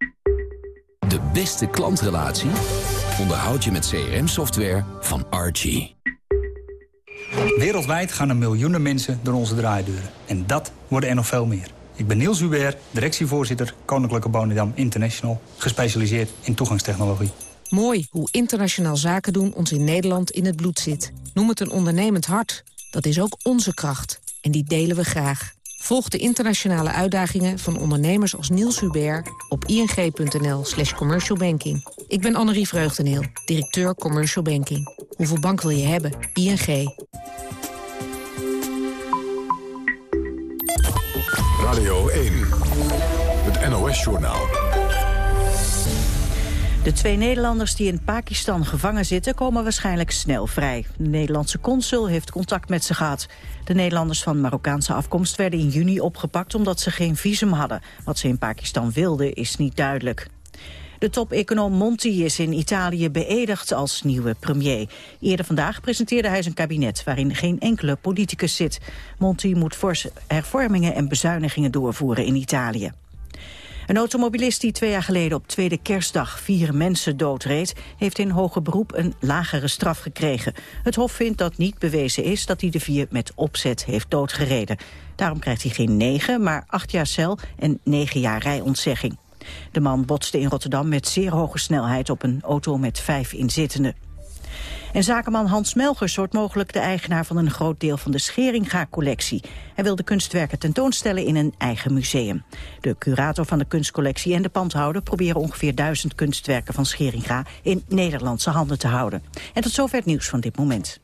De beste klantrelatie onderhoud je met CRM-software van Archie. Wereldwijd gaan er miljoenen mensen door onze draaideuren. En dat worden er nog veel meer. Ik ben Niels Hubert, directievoorzitter Koninklijke Bonedam International... gespecialiseerd in toegangstechnologie. Mooi hoe internationaal zaken doen ons in Nederland in het bloed zit. Noem het een ondernemend hart. Dat is ook onze kracht. En die delen we graag. Volg de internationale uitdagingen van ondernemers als Niels Hubert op ing.nl slash commercialbanking. Ik ben Annerie Vreugdeneel, directeur Commercial Banking. Hoeveel bank wil je hebben? ING. Radio 1, het NOS-journaal. De twee Nederlanders die in Pakistan gevangen zitten... komen waarschijnlijk snel vrij. De Nederlandse consul heeft contact met ze gehad. De Nederlanders van Marokkaanse afkomst werden in juni opgepakt... omdat ze geen visum hadden. Wat ze in Pakistan wilden is niet duidelijk. De top-econoom Monti is in Italië beëdigd als nieuwe premier. Eerder vandaag presenteerde hij zijn kabinet... waarin geen enkele politicus zit. Monti moet forse hervormingen en bezuinigingen doorvoeren in Italië. Een automobilist die twee jaar geleden op tweede kerstdag vier mensen doodreed, heeft in hoger beroep een lagere straf gekregen. Het Hof vindt dat niet bewezen is dat hij de vier met opzet heeft doodgereden. Daarom krijgt hij geen negen, maar acht jaar cel en negen jaar rijontzegging. De man botste in Rotterdam met zeer hoge snelheid op een auto met vijf inzittenden. En zakenman Hans Melgers wordt mogelijk de eigenaar van een groot deel van de Scheringa-collectie. Hij wil de kunstwerken tentoonstellen in een eigen museum. De curator van de kunstcollectie en de pandhouder proberen ongeveer duizend kunstwerken van Scheringa in Nederlandse handen te houden. En tot zover het nieuws van dit moment.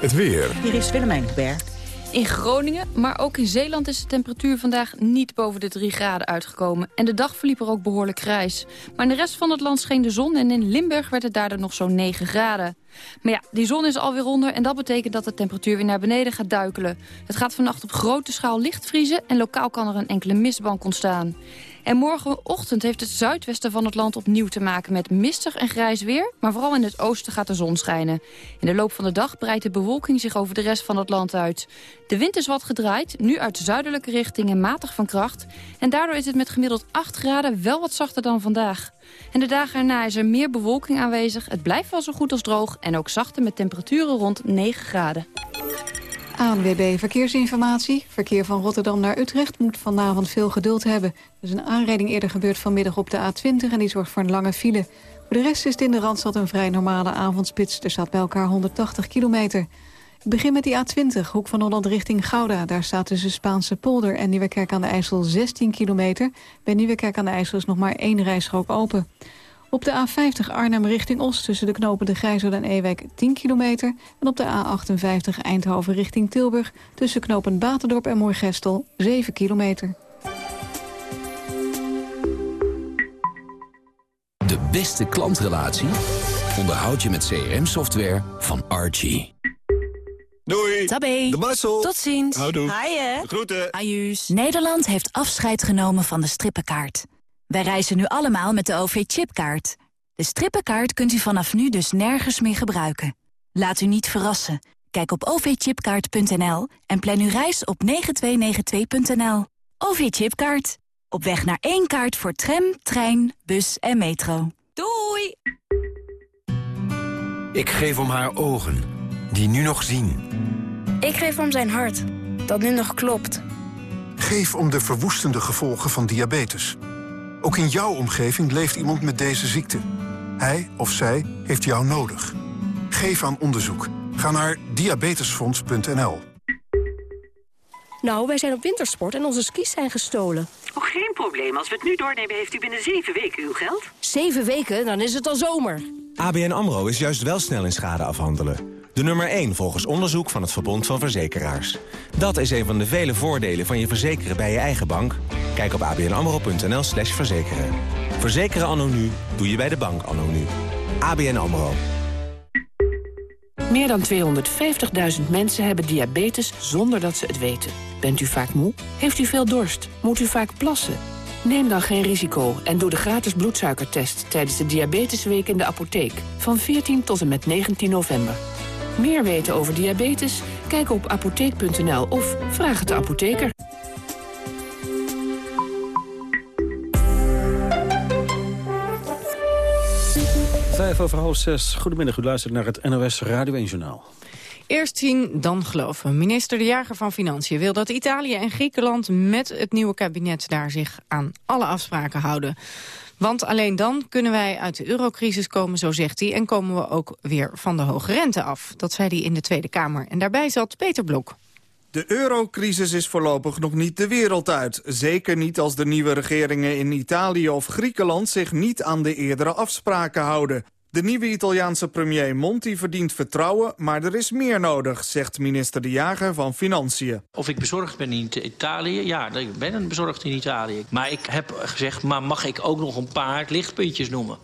Het weer. Hier is Willemijn Hubert. In Groningen, maar ook in Zeeland is de temperatuur vandaag niet boven de 3 graden uitgekomen. En de dag verliep er ook behoorlijk grijs. Maar in de rest van het land scheen de zon en in Limburg werd het daardoor nog zo'n 9 graden. Maar ja, die zon is alweer onder en dat betekent dat de temperatuur weer naar beneden gaat duikelen. Het gaat vannacht op grote schaal licht vriezen en lokaal kan er een enkele mistbank ontstaan. En morgenochtend heeft het zuidwesten van het land opnieuw te maken met mistig en grijs weer. Maar vooral in het oosten gaat de zon schijnen. In de loop van de dag breidt de bewolking zich over de rest van het land uit. De wind is wat gedraaid, nu uit zuidelijke richting en matig van kracht. En daardoor is het met gemiddeld 8 graden wel wat zachter dan vandaag. En de dagen erna is er meer bewolking aanwezig. Het blijft wel zo goed als droog en ook zachter met temperaturen rond 9 graden. ANWB Verkeersinformatie. Verkeer van Rotterdam naar Utrecht moet vanavond veel geduld hebben. Er is een aanrijding eerder gebeurd vanmiddag op de A20... en die zorgt voor een lange file. Voor de rest is het in de Randstad een vrij normale avondspits. Er staat bij elkaar 180 kilometer. Ik begin met die A20, hoek van Holland richting Gouda. Daar staat tussen Spaanse polder en Nieuwekerk aan de IJssel 16 kilometer. Bij Nieuwekerk aan de IJssel is nog maar één rijstrook open. Op de A50 Arnhem richting Oost tussen de knopen de Grijzer en Ewijk 10 kilometer. En op de A58 Eindhoven richting Tilburg tussen knopen Baterdorp en Moorgestel 7 kilometer. De beste klantrelatie onderhoud je met CRM-software van Archie. Doei. Tabé. De Marcel. Tot ziens. Houdoe. Haaien. Groeten. Ajuus. Nederland heeft afscheid genomen van de strippenkaart. Wij reizen nu allemaal met de OV-chipkaart. De strippenkaart kunt u vanaf nu dus nergens meer gebruiken. Laat u niet verrassen. Kijk op ovchipkaart.nl en plan uw reis op 9292.nl. OV-chipkaart. Op weg naar één kaart voor tram, trein, bus en metro. Doei! Ik geef om haar ogen, die nu nog zien. Ik geef om zijn hart, dat nu nog klopt. Geef om de verwoestende gevolgen van diabetes. Ook in jouw omgeving leeft iemand met deze ziekte. Hij of zij heeft jou nodig. Geef aan onderzoek. Ga naar diabetesfonds.nl. Nou, wij zijn op wintersport en onze skis zijn gestolen. Oh, geen probleem. Als we het nu doornemen, heeft u binnen zeven weken uw geld. Zeven weken? Dan is het al zomer. ABN AMRO is juist wel snel in schade afhandelen. De nummer 1 volgens onderzoek van het Verbond van Verzekeraars. Dat is een van de vele voordelen van je verzekeren bij je eigen bank. Kijk op abnamro.nl slash verzekeren. Verzekeren anno nu doe je bij de bank anno nu. ABN AMRO. Meer dan 250.000 mensen hebben diabetes zonder dat ze het weten. Bent u vaak moe? Heeft u veel dorst? Moet u vaak plassen? Neem dan geen risico en doe de gratis bloedsuikertest... tijdens de Diabetesweek in de apotheek van 14 tot en met 19 november. Meer weten over diabetes? Kijk op apotheek.nl of vraag het de apotheker. Vijf over half zes. Goedemiddag, u luistert naar het NOS Radio 1 Journaal. Eerst zien, dan geloven. Minister De Jager van Financiën wil dat Italië en Griekenland met het nieuwe kabinet daar zich aan alle afspraken houden. Want alleen dan kunnen wij uit de eurocrisis komen, zo zegt hij... en komen we ook weer van de hoge rente af. Dat zei hij in de Tweede Kamer. En daarbij zat Peter Blok. De eurocrisis is voorlopig nog niet de wereld uit. Zeker niet als de nieuwe regeringen in Italië of Griekenland... zich niet aan de eerdere afspraken houden. De nieuwe Italiaanse premier Monti verdient vertrouwen, maar er is meer nodig, zegt minister De Jager van Financiën. Of ik bezorgd ben in Italië? Ja, ik ben bezorgd in Italië. Maar ik heb gezegd, maar mag ik ook nog een paar lichtpuntjes noemen?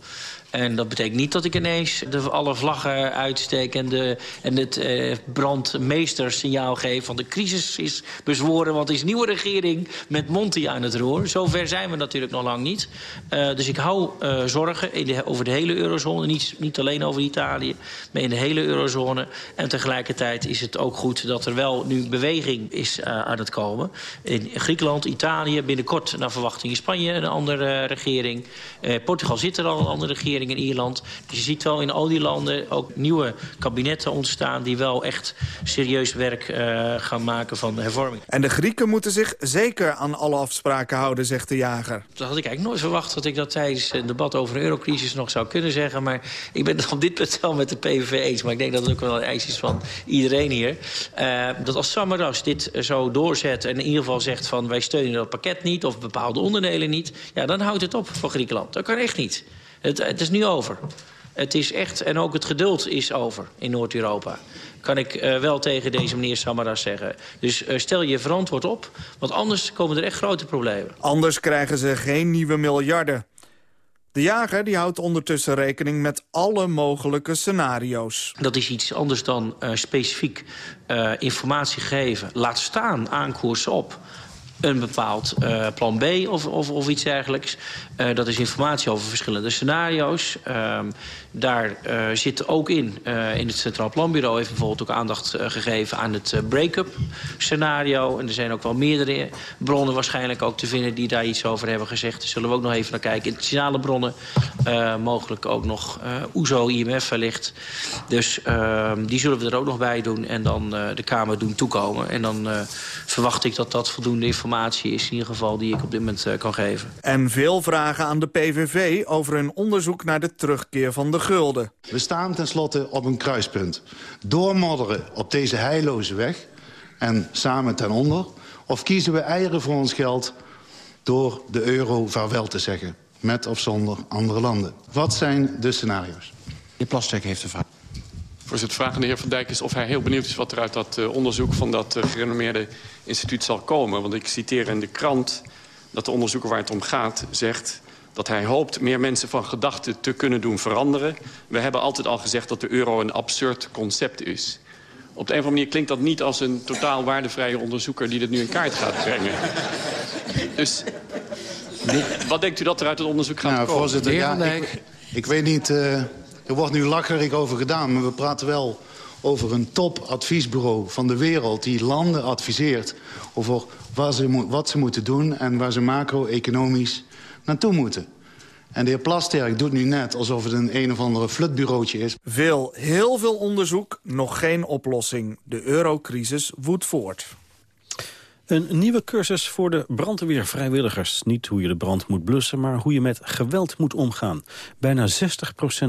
En dat betekent niet dat ik ineens de, alle vlaggen uitsteek... en, de, en het eh, brandmeestersignaal geef van de crisis is bezworen... want is nieuwe regering met Monti aan het roer. Zover zijn we natuurlijk nog lang niet. Uh, dus ik hou uh, zorgen over de hele eurozone. Niet, niet alleen over Italië, maar in de hele eurozone. En tegelijkertijd is het ook goed dat er wel nu beweging is uh, aan het komen. In Griekenland, Italië, binnenkort naar verwachting in Spanje een andere regering. Portugal zit er al een andere regering in Ierland. Dus je ziet wel in al die landen ook nieuwe kabinetten ontstaan... die wel echt serieus werk uh, gaan maken van hervorming. En de Grieken moeten zich zeker aan alle afspraken houden, zegt de jager. Dat had ik eigenlijk nooit verwacht dat ik dat tijdens een debat over de eurocrisis nog zou kunnen zeggen. Maar ik ben het op dit punt wel met de PVV eens. Maar ik denk dat het ook wel een eis is van iedereen hier. Uh, dat als Samaras dit zo doorzet en in ieder geval zegt van... wij steunen dat pakket niet of bepaalde onderdelen niet... ja, dan houdt het op voor Griekenland. Dat kan echt niet. Het, het is nu over. Het is echt, en ook het geduld is over in Noord-Europa. Kan ik uh, wel tegen deze meneer Samaras zeggen. Dus uh, stel je verantwoord op, want anders komen er echt grote problemen. Anders krijgen ze geen nieuwe miljarden. De jager die houdt ondertussen rekening met alle mogelijke scenario's. Dat is iets anders dan uh, specifiek informatie geven. Laat staan aankoersen op een bepaald uh, plan B of, of, of iets dergelijks. Uh, dat is informatie over verschillende scenario's. Uh, daar uh, zit ook in, in het Centraal Planbureau... heeft bijvoorbeeld ook aandacht gegeven aan het break-up scenario. En er zijn ook wel meerdere bronnen waarschijnlijk ook te vinden... die daar iets over hebben gezegd. Daar zullen we ook nog even naar kijken. Internationale bronnen, mogelijk ook nog OESO, IMF wellicht. Dus ehm, die zullen we er ook nog bij doen en dan de Kamer doen toekomen. En dan verwacht ik dat dat voldoende informatie is in ieder geval die ik op dit moment kan geven. En veel vragen aan de PVV over een onderzoek naar de terugkeer van de gulden. We staan tenslotte op een kruispunt. Doormodderen op deze heilloze weg en samen ten onder... of kiezen we eieren voor ons geld door de euro vaarwel te zeggen... met of zonder andere landen. Wat zijn de scenario's? De heer Plasterk heeft een vraag. Voorzitter, vraag aan de heer Van Dijk is of hij heel benieuwd is... wat er uit dat uh, onderzoek van dat uh, gerenommeerde instituut zal komen. Want ik citeer in de krant dat de onderzoeker waar het om gaat zegt dat hij hoopt meer mensen van gedachten te kunnen doen veranderen. We hebben altijd al gezegd dat de euro een absurd concept is. Op de een of andere manier klinkt dat niet als een totaal waardevrije onderzoeker... die dit nu in kaart gaat brengen. Dus wat denkt u dat er uit het onderzoek gaat nou, komen? Voorzitter, ja, ik, ik, weet niet... Uh, er wordt nu lacherig over gedaan, maar we praten wel over een topadviesbureau van de wereld... die landen adviseert over wat ze, wat ze moeten doen... en waar ze macro-economisch naartoe moeten. En de heer Plasterk doet nu net alsof het een een of andere flutbureautje is. Veel, heel veel onderzoek, nog geen oplossing. De eurocrisis woedt voort. Een nieuwe cursus voor de brandweervrijwilligers. Niet hoe je de brand moet blussen, maar hoe je met geweld moet omgaan. Bijna 60%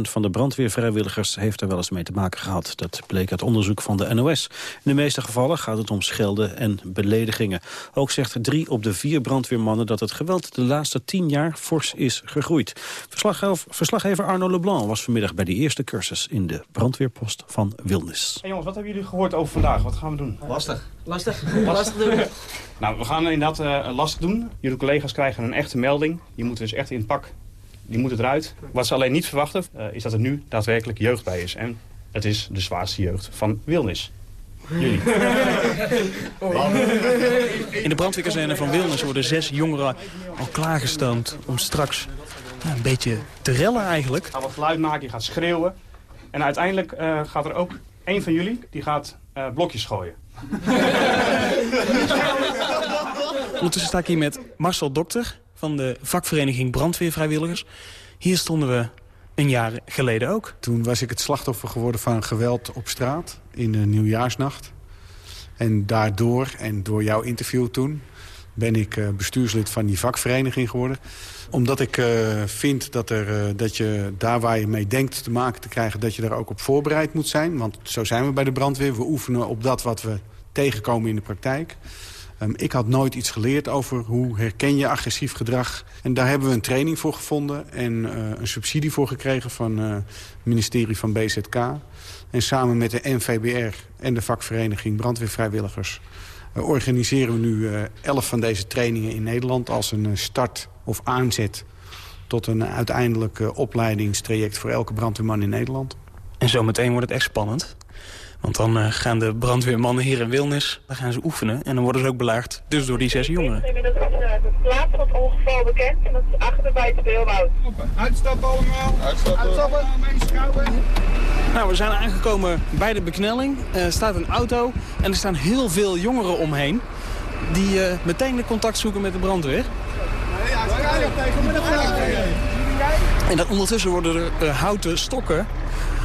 van de brandweervrijwilligers heeft er wel eens mee te maken gehad. Dat bleek uit onderzoek van de NOS. In de meeste gevallen gaat het om schelden en beledigingen. Ook zegt drie op de vier brandweermannen dat het geweld de laatste tien jaar fors is gegroeid. Verslaggever, Arno Leblanc was vanmiddag bij de eerste cursus in de brandweerpost van Wilnis. Hey jongens, wat hebben jullie gehoord over vandaag? Wat gaan we doen? Lastig. Lastig. <laughs> Lastig doen. Nou, we gaan inderdaad uh, lastig doen. Jullie collega's krijgen een echte melding. Die moeten dus echt in het pak. Die moeten eruit. Wat ze alleen niet verwachten, uh, is dat er nu daadwerkelijk jeugd bij is. En Het is de zwaarste jeugd van Wilnis. Jullie. <laughs> In de brandweerkazerne van Wilnis worden zes jongeren al klaargestoomd om straks een beetje te rellen eigenlijk. Je gaat wat geluid maken, je gaat schreeuwen. En uiteindelijk uh, gaat er ook één van jullie, die gaat uh, blokjes gooien. <laughs> Ondertussen sta ik hier met Marcel Dokter van de vakvereniging Brandweervrijwilligers. Hier stonden we een jaar geleden ook. Toen was ik het slachtoffer geworden van geweld op straat in de nieuwjaarsnacht. En daardoor, en door jouw interview toen, ben ik uh, bestuurslid van die vakvereniging geworden. Omdat ik uh, vind dat, er, uh, dat je daar waar je mee denkt te maken te krijgen... dat je daar ook op voorbereid moet zijn. Want zo zijn we bij de brandweer. We oefenen op dat wat we tegenkomen in de praktijk. Um, ik had nooit iets geleerd over hoe herken je agressief gedrag. En daar hebben we een training voor gevonden en een subsidie voor gekregen van het ministerie van BZK. En samen met de NVBR en de vakvereniging Brandweervrijwilligers... Organiseren we nu elf van deze trainingen in Nederland als een start of aanzet... tot een uiteindelijk opleidingstraject voor elke brandweerman in Nederland. En zometeen wordt het echt spannend. Want dan uh, gaan de brandweermannen hier in Wilnis, dan gaan ze oefenen. En dan worden ze ook belaagd, dus door die zes jongeren. Inmiddels is de plaats van het ongeval bekend. En dat is achter bij het speelwoud. Uitstappen allemaal. Uitstappen. Uitstappen. Meeschouwen. Nou, we zijn aangekomen bij de beknelling. Er staat een auto en er staan heel veel jongeren omheen. Die uh, meteen de contact zoeken met de brandweer. En dan ondertussen worden er uh, houten stokken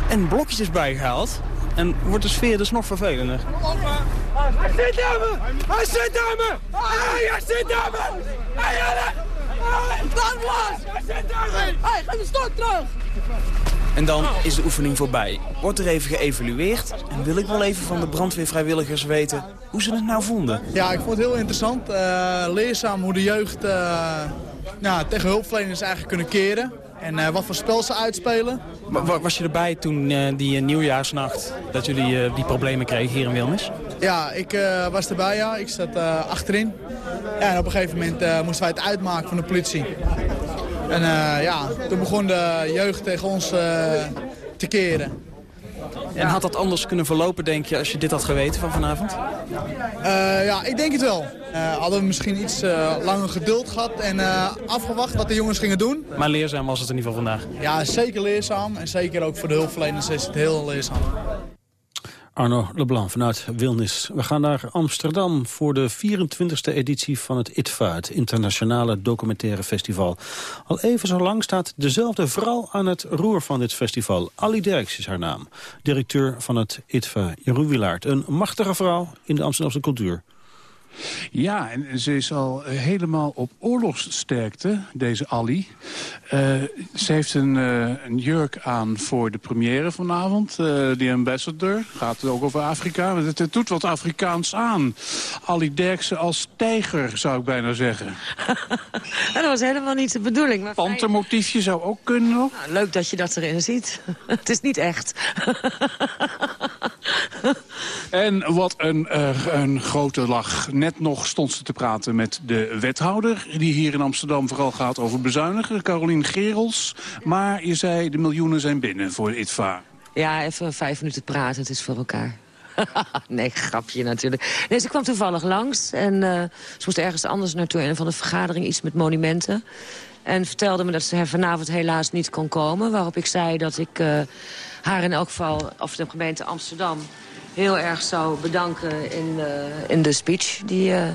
en blokjes bijgehaald. En wordt de sfeer dus nog vervelender. Hij zit daar me! Hij zit daar me! Hij zit Daar me! Hij geef de stok terug! En dan is de oefening voorbij. Wordt er even geëvalueerd en wil ik wel even van de brandweervrijwilligers weten hoe ze het nou vonden. Ja, ik vond het heel interessant. Uh, leerzaam hoe de jeugd uh, ja, tegen hulpverleners eigenlijk kunnen keren. En uh, wat voor spel ze uitspelen. Was je erbij toen uh, die nieuwjaarsnacht, dat jullie die problemen kregen hier in Wilnis? Ja, ik was erbij, ja. Ik zat achterin. Ja, en op een gegeven moment moesten wij het uitmaken van de politie. En ja, toen begon de jeugd tegen ons te keren. En had dat anders kunnen verlopen, denk je, als je dit had geweten van vanavond? Ja, ik denk het wel. Hadden we misschien iets langer geduld gehad en afgewacht wat de jongens gingen doen. Maar leerzaam was het in ieder geval vandaag? Ja, zeker leerzaam. En zeker ook voor de hulpverleners is het heel leerzaam. Arno Leblanc vanuit Wilnis. We gaan naar Amsterdam voor de 24e editie van het ITVA... het Internationale Documentaire Festival. Al even zo lang staat dezelfde vrouw aan het roer van dit festival. Ali Derks is haar naam. Directeur van het ITVA, Jeroen Wilaert. Een machtige vrouw in de Amsterdamse cultuur. Ja, en ze is al helemaal op oorlogssterkte, deze Ali. Uh, ze heeft een, uh, een, jurk aan voor de première vanavond. Uh, de ambassador. Gaat het ook over Afrika. Het, het doet wat Afrikaans aan. Ali Derksen als tijger, zou ik bijna zeggen. <laughs> dat was helemaal niet de bedoeling. Maar Pantermotiefje zou ook kunnen nog. Nou, leuk dat je dat erin ziet. <laughs> het is niet echt. <laughs> en wat een, een grote lach net nog stond ze te praten met de wethouder... die hier in Amsterdam vooral gaat over bezuinigen, Carolien Gerels. Maar je zei, de miljoenen zijn binnen voor ITVA. Ja, even vijf minuten praten, het is voor elkaar. <laughs> nee, grapje natuurlijk. Nee, ze kwam toevallig langs en uh, ze moest ergens anders naartoe... een van de vergadering, iets met monumenten. En vertelde me dat ze vanavond helaas niet kon komen. Waarop ik zei dat ik uh, haar in elk geval, of de gemeente Amsterdam heel erg zou bedanken in de, in de speech die uh,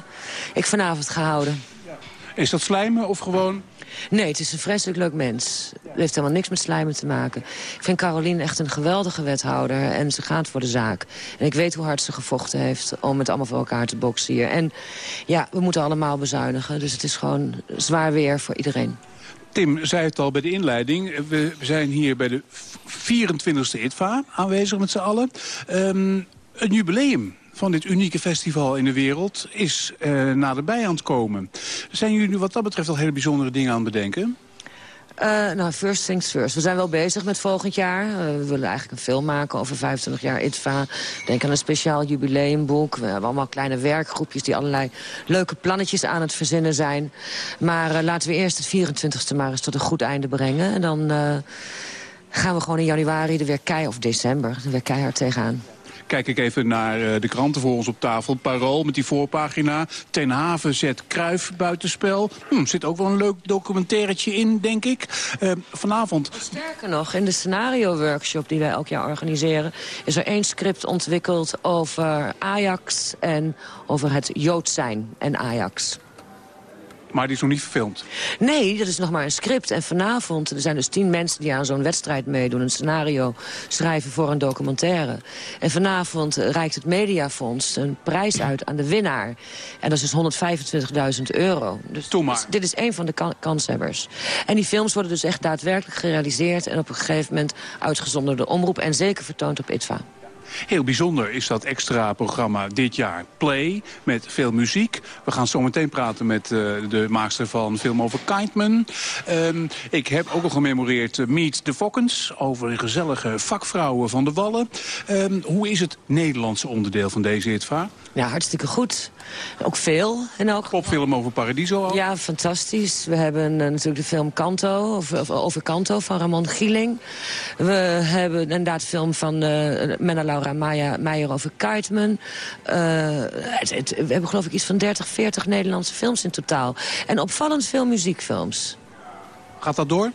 ik vanavond ga houden. Is dat slijmen of gewoon... Nee, het is een vreselijk leuk mens. Het heeft helemaal niks met slijmen te maken. Ik vind Caroline echt een geweldige wethouder en ze gaat voor de zaak. En ik weet hoe hard ze gevochten heeft om het allemaal voor elkaar te boksen hier. En ja, we moeten allemaal bezuinigen, dus het is gewoon zwaar weer voor iedereen. Tim zei het al bij de inleiding. We zijn hier bij de 24e ITVA aanwezig met z'n allen. Um, een jubileum van dit unieke festival in de wereld is uh, naderbij aan het komen. Zijn jullie nu wat dat betreft al hele bijzondere dingen aan het bedenken? Uh, nou, first things first. We zijn wel bezig met volgend jaar. Uh, we willen eigenlijk een film maken over 25 jaar ITVA. Denk aan een speciaal jubileumboek. We hebben allemaal kleine werkgroepjes die allerlei leuke plannetjes aan het verzinnen zijn. Maar uh, laten we eerst het 24e maar eens tot een goed einde brengen. En dan gaan we gewoon in januari er weer keihard, of december, er weer keihard tegenaan. Kijk ik even naar uh, de kranten voor ons op tafel. Parool met die voorpagina. Ten Haven zet Kruif buitenspel. Hm, zit ook wel een leuk documentairetje in, denk ik. Uh, vanavond... Sterker nog, in de scenario-workshop die wij elk jaar organiseren... is er één script ontwikkeld over Ajax en over het Jood zijn en Ajax. Maar die is nog niet verfilmd? Nee, dat is nog maar een script. En vanavond, er zijn dus tien mensen die aan zo'n wedstrijd meedoen... een scenario schrijven voor een documentaire. En vanavond reikt het Mediafonds een prijs uit aan de winnaar. En dat is dus 125.000 euro. Dus Doe maar. Dit is een van de kanshebbers. En die films worden dus echt daadwerkelijk gerealiseerd... en op een gegeven moment uitgezonden door de omroep... en zeker vertoond op ITVA. Heel bijzonder is dat extra programma dit jaar Play, met veel muziek. We gaan zo meteen praten met uh, de maakster van film over Kindman. Um, ik heb ook al gememoreerd uh, Meet the Fokkens, over gezellige vakvrouwen van de Wallen. Um, hoe is het Nederlandse onderdeel van deze hitva? Ja, hartstikke goed. Ook veel. En ook... Popfilm over Paradiso ook? Ja, fantastisch. We hebben uh, natuurlijk de film Kanto, of, of, over Kanto van Ramon Gieling. We hebben inderdaad de film van uh, Menna Laura Maya, Meijer over Kuitman. Het, het, we hebben geloof ik iets van 30, 40 Nederlandse films in totaal. En opvallend veel muziekfilms. Gaat dat door?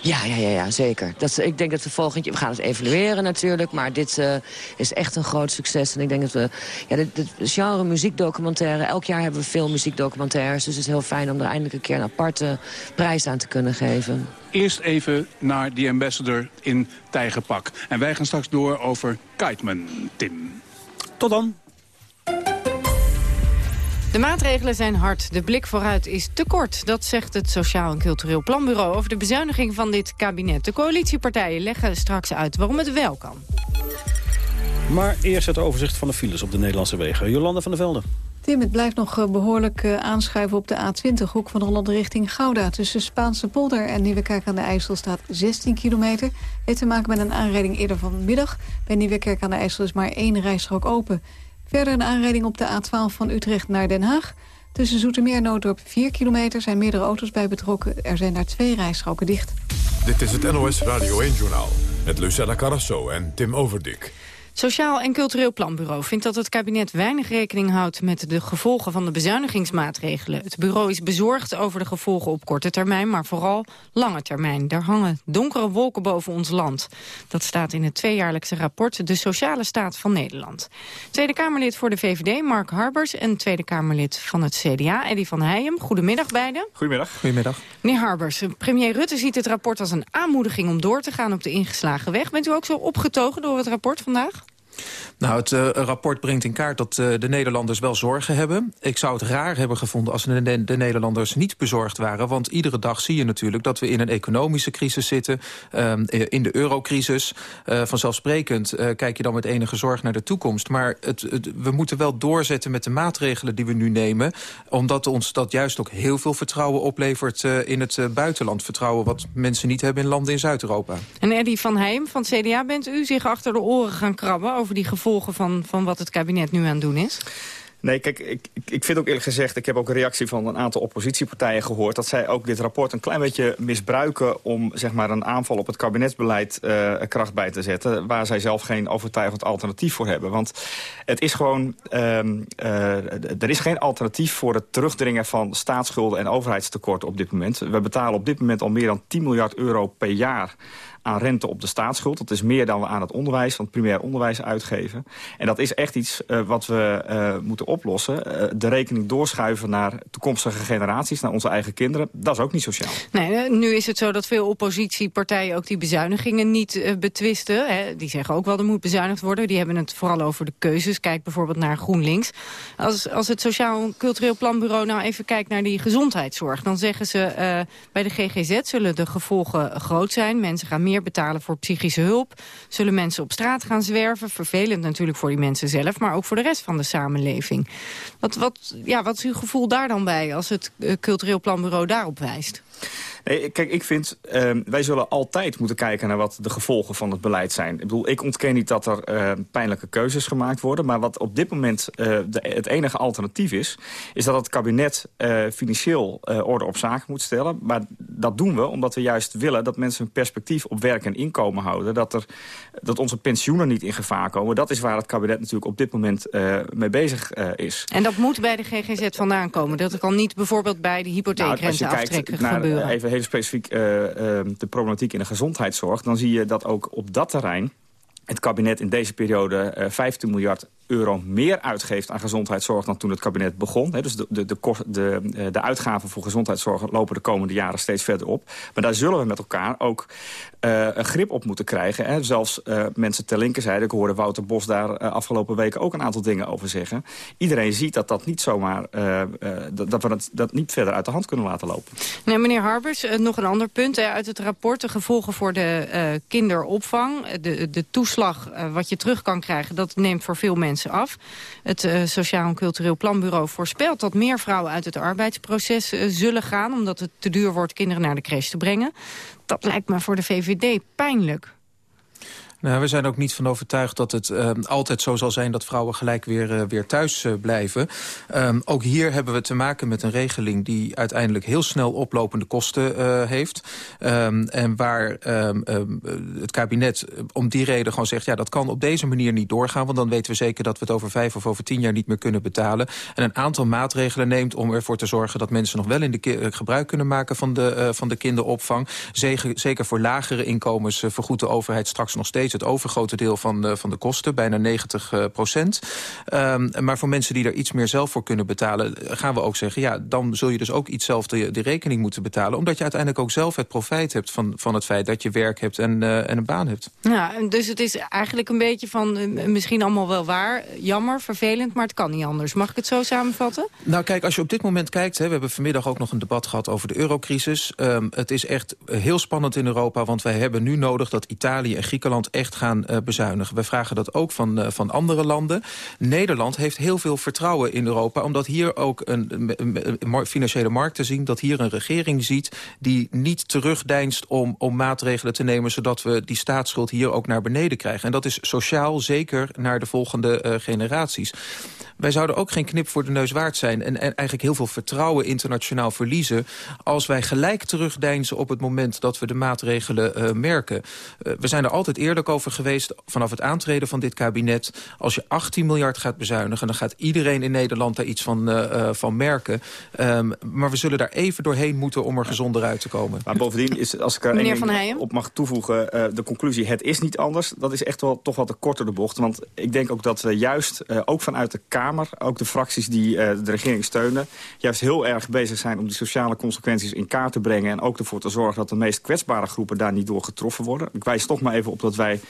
Ja, ja, ja, ja zeker. Dat, ik denk dat we volgend jaar... We gaan het evalueren natuurlijk, maar dit uh, is echt een groot succes. En ik denk dat we... Ja, het genre muziekdocumentaire... Elk jaar hebben we veel muziekdocumentaires. Dus het is heel fijn om er eindelijk een keer een aparte prijs aan te kunnen geven. Eerst even naar die ambassador in Tijgerpak. En wij gaan straks door over Kiteman, Tim. Tot dan. De maatregelen zijn hard. De blik vooruit is te kort. Dat zegt het Sociaal en Cultureel Planbureau over de bezuiniging van dit kabinet. De coalitiepartijen leggen straks uit waarom het wel kan. Maar eerst het overzicht van de files op de Nederlandse wegen. Jolanda van der Velde. Tim, het blijft nog behoorlijk aanschuiven op de A20, hoek van Holland richting Gouda. Tussen Spaanse polder en Nieuwekerk aan de IJssel staat 16 kilometer. Heeft te maken met een aanrijding eerder vanmiddag. Bij Nieuwekerk aan de IJssel is maar één rijstrook open. Verder een aanrijding op de A12 van Utrecht naar Den Haag. Tussen Zoetermeer en Nooddorp 4 kilometer zijn meerdere auto's bij betrokken. Er zijn daar twee rijstroken dicht. Dit is het NOS Radio 1-journaal met Lucella Carrasso en Tim Overdik. Sociaal en Cultureel Planbureau vindt dat het kabinet weinig rekening houdt met de gevolgen van de bezuinigingsmaatregelen. Het bureau is bezorgd over de gevolgen op korte termijn, maar vooral lange termijn. Er hangen donkere wolken boven ons land. Dat staat in het tweejaarlijkse rapport De Sociale Staat van Nederland. Tweede Kamerlid voor de VVD, Mark Harbers, en Tweede Kamerlid van het CDA, Eddie van Heijem. Goedemiddag beiden. Goedemiddag. Goedemiddag. Meneer Harbers, premier Rutte ziet het rapport als een aanmoediging om door te gaan op de ingeslagen weg. Bent u ook zo opgetogen door het rapport vandaag? Nou, het uh, rapport brengt in kaart dat uh, de Nederlanders wel zorgen hebben. Ik zou het raar hebben gevonden als de, de, Nederlanders niet bezorgd waren. Want iedere dag zie je natuurlijk dat we in een economische crisis zitten. Uh, in de eurocrisis. vanzelfsprekend kijk je dan met enige zorg naar de toekomst. Maar het, we moeten wel doorzetten met de maatregelen die we nu nemen. Omdat ons dat juist ook heel veel vertrouwen oplevert in het buitenland. Vertrouwen wat mensen niet hebben in landen in Zuid-Europa. En Eddie van Heem van CDA, bent u zich achter de oren gaan krabben... over die gevolgen van, van wat het kabinet nu aan het doen is? Nee, kijk, ik, ik vind ook eerlijk gezegd... ik heb ook een reactie van een aantal oppositiepartijen gehoord... dat zij ook dit rapport een klein beetje misbruiken... om zeg maar, een aanval op het kabinetsbeleid uh, kracht bij te zetten... waar zij zelf geen overtuigend alternatief voor hebben. Want het is gewoon... Uh, uh, er is geen alternatief voor het terugdringen van staatsschulden... en overheidstekorten op dit moment. We betalen op dit moment al meer dan 10 miljard euro per jaar aan rente op de staatsschuld. Dat is meer dan we aan het onderwijs, van het primair onderwijs uitgeven. En dat is echt iets uh, wat we uh, moeten oplossen. Uh, de rekening doorschuiven naar toekomstige generaties, naar onze eigen kinderen. Dat is ook niet sociaal. Nee, nu is het zo dat veel oppositiepartijen ook die bezuinigingen niet betwisten. Hè. Die zeggen ook wel er moet bezuinigd worden. Die hebben het vooral over de keuzes. Kijk bijvoorbeeld naar GroenLinks. Als, als het Sociaal Cultureel Planbureau nou even kijkt naar die gezondheidszorg... dan zeggen ze bij de GGZ zullen de gevolgen groot zijn. Mensen gaan meer betalen voor psychische hulp. Zullen mensen op straat gaan zwerven? Vervelend natuurlijk voor die mensen zelf, maar ook voor de rest van de samenleving. Wat, wat, ja, wat is uw gevoel daar dan bij als het uh, Cultureel Planbureau daarop wijst? Nee, kijk, ik vind, uh, wij zullen altijd moeten kijken naar wat de gevolgen van het beleid zijn. Ik bedoel, ik ontken niet dat er uh, pijnlijke keuzes gemaakt worden. Maar wat op dit moment uh, de, het enige alternatief is, is dat het kabinet financieel orde op zaken moet stellen. Maar dat doen we omdat we juist willen dat mensen hun perspectief op werk en inkomen houden. Dat, er, dat onze pensioenen niet in gevaar komen. Dat is waar het kabinet natuurlijk op dit moment mee bezig is. En dat moet bij de GGZ vandaan komen? Dat kan niet bijvoorbeeld bij de hypotheekrenteaftrekken nou, gebeuren? Even heel specifiek uh, uh, de problematiek in de gezondheidszorg... dan zie je dat ook op dat terrein het kabinet in deze periode uh, 15 miljard euro meer uitgeeft aan gezondheidszorg dan toen het kabinet begon. dus de, de, de, de, eh, de uitgaven voor gezondheidszorg lopen de komende jaren steeds verder op. Maar daar zullen we met elkaar ook uh, een grip op moeten krijgen. Hè. Zelfs uh, mensen ter linkerzijde, ik hoorde Wouter Bos daar uh, afgelopen weken ook een aantal dingen over zeggen. Iedereen ziet dat dat niet zomaar, dat, we dat, niet verder uit de hand kunnen laten lopen. Nee, meneer Harbers, nog een ander punt uit het rapport. De gevolgen voor de kinderopvang, de, de toeslag wat je terug kan krijgen, dat neemt voor veel mensen af. Het Sociaal en Cultureel Planbureau voorspelt dat meer vrouwen uit het arbeidsproces zullen gaan... omdat het te duur wordt kinderen naar de crash te brengen. Dat lijkt me voor de VVD pijnlijk. Nou, we zijn ook niet van overtuigd dat het uh, altijd zo zal zijn... dat vrouwen gelijk weer, uh, weer thuis uh, blijven. Um, ook hier hebben we te maken met een regeling... die uiteindelijk heel snel oplopende kosten heeft. Um, en waar um, het kabinet om die reden gewoon zegt... ja, dat kan op deze manier niet doorgaan... want dan weten we zeker dat we het over vijf of over tien jaar niet meer kunnen betalen. En een aantal maatregelen neemt om ervoor te zorgen... dat mensen nog wel in de gebruik kunnen maken van de, van de kinderopvang. Zeker, zeker voor lagere inkomens vergoedt de overheid straks nog steeds het overgrote deel van de, van de kosten, bijna 90 uh, procent. Um, maar voor mensen die er iets meer zelf voor kunnen betalen... gaan we ook zeggen, ja, dan zul je dus ook iets zelf de, de rekening moeten betalen. Omdat je uiteindelijk ook zelf het profijt hebt van, van het feit dat je werk hebt en, uh, en een baan hebt. Ja, dus het is eigenlijk een beetje van, misschien allemaal wel waar. Jammer, vervelend, maar het kan niet anders. Mag ik het zo samenvatten? Nou kijk, als je op dit moment kijkt... Hè, we hebben vanmiddag ook nog een debat gehad over de eurocrisis. Um, het is echt heel spannend in Europa, want wij hebben nu nodig... dat Italië en Griekenland echt gaan uh, bezuinigen. We vragen dat ook van, uh, van andere landen. Nederland heeft heel veel vertrouwen in Europa... omdat hier ook een, financiële markt te zien... dat hier een regering ziet die niet terugdeinst om, om maatregelen te nemen... zodat we die staatsschuld hier ook naar beneden krijgen. En dat is sociaal zeker naar de volgende uh, generaties. Wij zouden ook geen knip voor de neus waard zijn... en, en eigenlijk heel veel vertrouwen internationaal verliezen... als wij gelijk terugdeinzen op het moment dat we de maatregelen uh, merken. Uh, we zijn er altijd eerlijk over geweest vanaf het aantreden van dit kabinet. Als je 18 miljard gaat bezuinigen... dan gaat iedereen in Nederland daar iets van, uh, van merken. Um, maar we zullen daar even doorheen moeten om er gezonder uit te komen. Maar bovendien is, als ik er één op mag toevoegen... de conclusie, het is niet anders. Dat is echt wel toch wat te de bocht. Want ik denk ook dat we juist, ook vanuit de Kamer ook de fracties die uh, de regering steunen... juist heel erg bezig zijn om die sociale consequenties in kaart te brengen... en ook ervoor te zorgen dat de meest kwetsbare groepen daar niet door getroffen worden. Ik wijs toch maar even op dat wij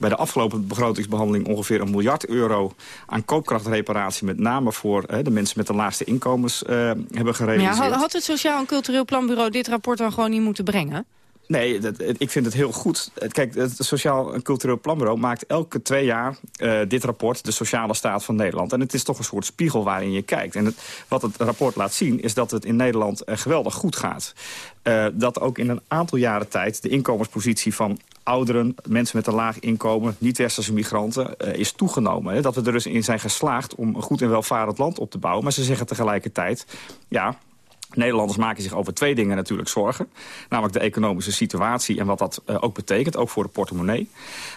bij de afgelopen begrotingsbehandeling ongeveer een miljard euro aan koopkrachtreparatie, met name voor uh, de mensen met de laagste inkomens, uh, hebben gerealiseerd. Ja, had het Sociaal en Cultureel Planbureau dit rapport dan gewoon niet moeten brengen? Nee, dat, ik vind het heel goed. Kijk, het Sociaal en Cultureel Planbureau maakt elke twee jaar uh, dit rapport... de sociale staat van Nederland. En het is toch een soort spiegel waarin je kijkt. En wat het rapport laat zien is dat het in Nederland uh, geweldig goed gaat. Uh, dat ook in een aantal jaren tijd de inkomenspositie van ouderen, mensen met een laag inkomen, niet-westerse migranten, is toegenomen. Dat we er dus in zijn geslaagd om een goed en welvarend land op te bouwen. Maar ze zeggen tegelijkertijd, ja, Nederlanders maken zich over twee dingen natuurlijk zorgen. Namelijk de economische situatie en wat dat uh, ook betekent, ook voor de portemonnee.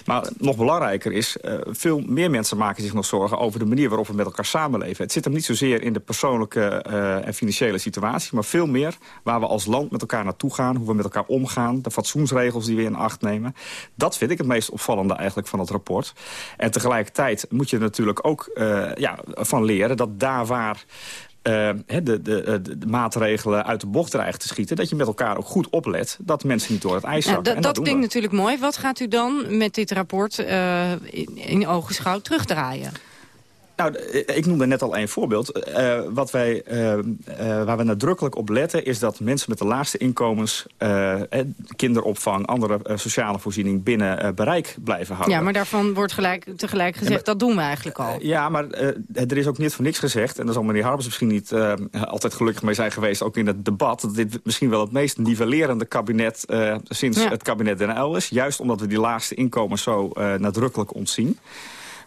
Maar nog belangrijker is, uh, veel meer mensen maken zich nog zorgen... over de manier waarop we met elkaar samenleven. Het zit hem niet zozeer in de persoonlijke uh, en financiële situatie... maar veel meer waar we als land met elkaar naartoe gaan... hoe we met elkaar omgaan, de fatsoensregels die we in acht nemen. Dat vind ik het meest opvallende eigenlijk van het rapport. En tegelijkertijd moet je er natuurlijk ook ja, van leren... dat daar waar uh, de, de, de, de, maatregelen uit de bocht dreigen te schieten... dat je met elkaar ook goed oplet dat mensen niet door het ijs zakken. Nou, dat, dat klinkt natuurlijk mooi. Wat gaat u dan met dit rapport uh, in, in ogenschouw terugdraaien? Nou, ik noemde net al één voorbeeld. Uh, wat wij, uh, uh, waar we nadrukkelijk op letten... is dat mensen met de laagste inkomens... kinderopvang, andere sociale voorziening... binnen bereik blijven houden. Ja, maar daarvan wordt gelijk, tegelijk gezegd... dat doen we eigenlijk al. ja, maar er is ook niet voor niks gezegd... en daar zal meneer Harbers misschien niet altijd gelukkig mee zijn geweest... ook in het debat, dat dit misschien wel het meest nivellerende kabinet... sinds het kabinet Den is. Juist omdat we die laagste inkomens zo nadrukkelijk ontzien.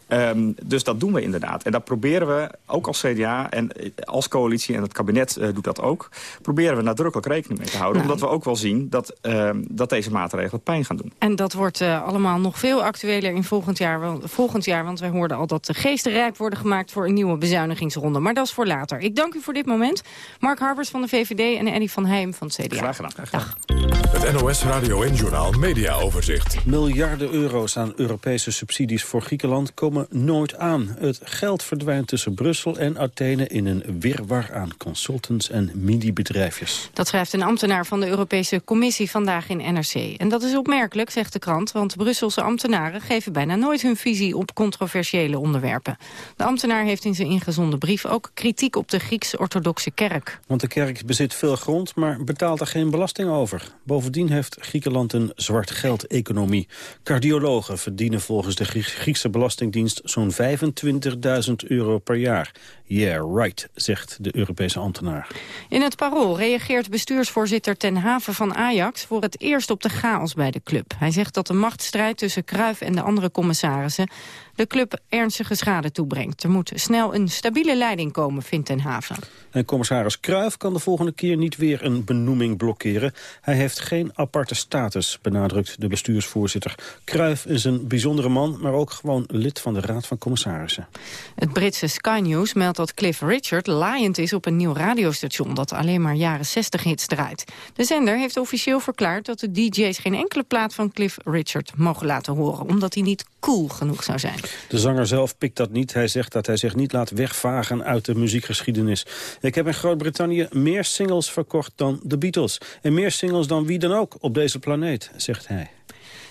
Um, dus dat doen we inderdaad. En dat proberen we, ook als CDA en eh, als coalitie... en het kabinet uh, doet dat ook... proberen we nadrukkelijk rekening mee te houden. Nou. Omdat we ook wel zien dat, uh, dat deze maatregelen pijn gaan doen. En dat wordt uh, allemaal nog veel actueler in volgend jaar, volgend jaar. Want wij hoorden al dat de geesten rijp worden gemaakt... voor een nieuwe bezuinigingsronde. Maar dat is voor later. Ik dank u voor dit moment. Mark Harbers van de VVD en Eddie van Heijm van het CDA. Graag gedaan. Graag gedaan. Het NOS Radio en Journaal Media Overzicht. Miljarden euro's aan Europese subsidies voor Griekenland... komen nooit aan. Het geld verdwijnt tussen Brussel en Athene in een wirwar aan consultants en mini-bedrijfjes. Dat schrijft een ambtenaar van de Europese Commissie vandaag in NRC. En dat is opmerkelijk, zegt de krant, want Brusselse ambtenaren geven bijna nooit hun visie op controversiële onderwerpen. De ambtenaar heeft in zijn ingezonden brief ook kritiek op de Grieks-orthodoxe kerk. Want de kerk bezit veel grond, maar betaalt er geen belasting over. Bovendien heeft Griekenland een zwart geld-economie. Cardiologen verdienen volgens de Griekse Belastingdienst zo'n 25.000 euro per jaar. Yeah, right, zegt de Europese ambtenaar. In het Parool reageert bestuursvoorzitter Ten Haven van Ajax... voor het eerst op de chaos bij de club. Hij zegt dat de machtsstrijd tussen Cruijff en de andere commissarissen de club ernstige schade toebrengt. Er moet snel een stabiele leiding komen, vindt Ten Haven. En commissaris Kruijf kan de volgende keer niet weer een benoeming blokkeren. Hij heeft geen aparte status, benadrukt de bestuursvoorzitter. Kruijf is een bijzondere man, maar ook gewoon lid van de Raad van Commissarissen. Het Britse Sky News meldt dat Cliff Richard laaiend is op een nieuw radiostation... dat alleen maar jaren 60 hits draait. De zender heeft officieel verklaard dat de DJ's geen enkele plaat van Cliff Richard mogen laten horen... omdat hij niet cool genoeg zou zijn. De zanger zelf pikt dat niet. Hij zegt dat hij zich niet laat wegvagen uit de muziekgeschiedenis. Ik heb in Groot-Brittannië meer singles verkocht dan de Beatles. En meer singles dan wie dan ook op deze planeet, zegt hij.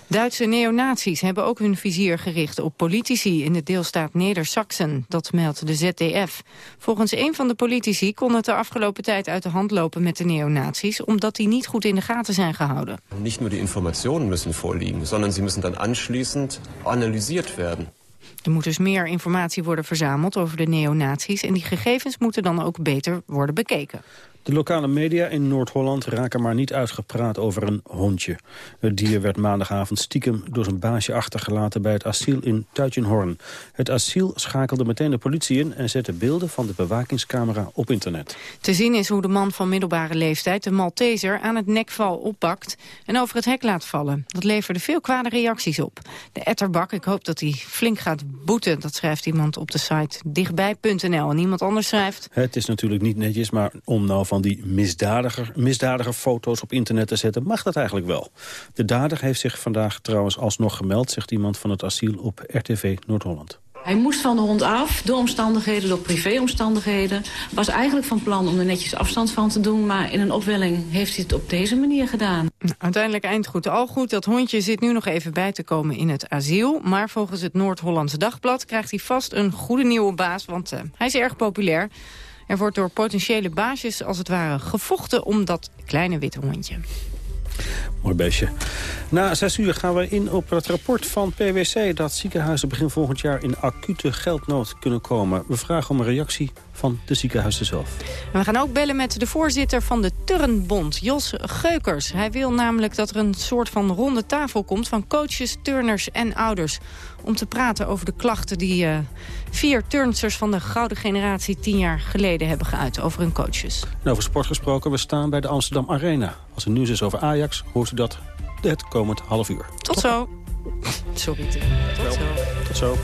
Duitse neonazies hebben ook hun vizier gericht op politici in de deelstaat Neder-Saxen. Dat meldt de ZDF. Volgens een van de politici kon het de afgelopen tijd uit de hand lopen met de neonazies, omdat die niet goed in de gaten zijn gehouden. Niet nur die informationen müssen vorliegen, sondern sie müssen dan anschließend analysiert werden. Er moet dus meer informatie worden verzameld over de neonazies... en die gegevens moeten dan ook beter worden bekeken. De lokale media in Noord-Holland raken maar niet uitgepraat over een hondje. Het dier werd maandagavond stiekem door zijn baasje achtergelaten bij het asiel in Tuitjenhorn. Het asiel schakelde meteen de politie in en zette beelden van de bewakingscamera op internet. Te zien is hoe de man van middelbare leeftijd de Malteser aan het nekval oppakt en over het hek laat vallen. Dat leverde veel kwade reacties op. De etterbak, ik hoop dat hij flink gaat boeten, dat schrijft iemand op de site dichtbij.nl. En iemand anders schrijft... Het is natuurlijk niet netjes, maar om nou van van die misdadiger, misdadiger foto's op internet te zetten, mag dat eigenlijk wel. De dader heeft zich vandaag trouwens alsnog gemeld, zegt iemand van het asiel op RTV Noord-Holland. Hij moest van de hond af, door omstandigheden, door privéomstandigheden. Was eigenlijk van plan om er netjes afstand van te doen... maar in een opwelling heeft hij het op deze manier gedaan. Uiteindelijk eind goed al goed. Dat hondje zit nu nog even bij te komen in het asiel. Maar volgens het Noord-Hollandse Dagblad krijgt hij vast een goede nieuwe baas... want uh, hij is erg populair. Er wordt door potentiële baasjes als het ware gevochten om dat kleine witte hondje. Mooi beestje. Na zes uur gaan we in op het rapport van PwC... dat ziekenhuizen begin volgend jaar in acute geldnood kunnen komen. We vragen om een reactie van de ziekenhuizen zelf. we gaan ook bellen met de voorzitter van de Turnbond, Jos Geukers. Hij wil namelijk dat er een soort van ronde tafel komt... van coaches, turners en ouders om te praten over de klachten die uh, vier turnsters van de gouden generatie tien jaar geleden hebben geuit over hun coaches. En over sport gesproken, we staan bij de Amsterdam Arena. Als er nieuws is over Ajax, hoort u dat het komend half uur. Tot, zo. Sorry. Tot zo. Tot zo.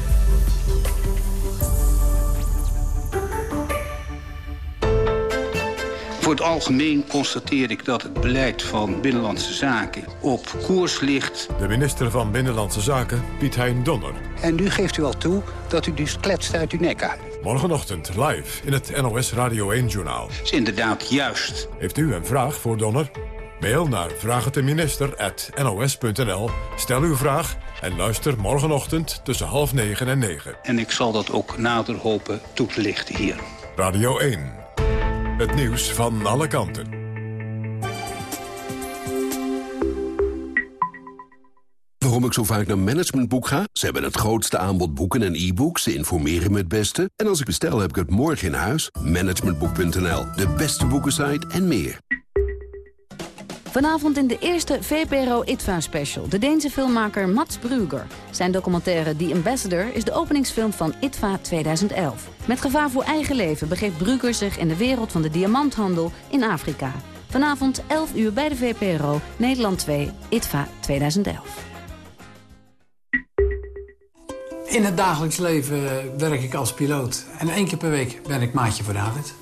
Voor het algemeen constateer ik dat het beleid van Binnenlandse Zaken op koers ligt. De minister van Binnenlandse Zaken, Piet Hein Donner. En nu geeft u al toe dat u dus kletst uit uw nek uit. Morgenochtend live in het NOS Radio 1-journaal. is inderdaad juist. Heeft u een vraag voor Donner? Mail naar vraagteminister.nos.nl. Stel uw vraag En luister morgenochtend tussen half negen en negen. En ik zal dat ook nader hopen toe te lichten hier. Radio 1. Het nieuws van alle kanten. Waarom ik zo vaak naar Managementboek ga? Ze hebben het grootste aanbod boeken en e-books. Ze informeren me het beste. En als ik bestel, heb ik het morgen in huis. Managementboek.nl, de beste boekensite en meer. Vanavond in de eerste VPRO ITVA special. De Deense filmmaker Mats Brugger. Zijn documentaire The Ambassador is de openingsfilm van ITVA 2011. Met gevaar voor eigen leven begeeft Brugger zich in de wereld van de diamanthandel in Afrika. Vanavond 11 uur bij de VPRO, Nederland 2, ITVA 2011. In het dagelijks leven werk ik als piloot. En één keer per week ben ik maatje voor David.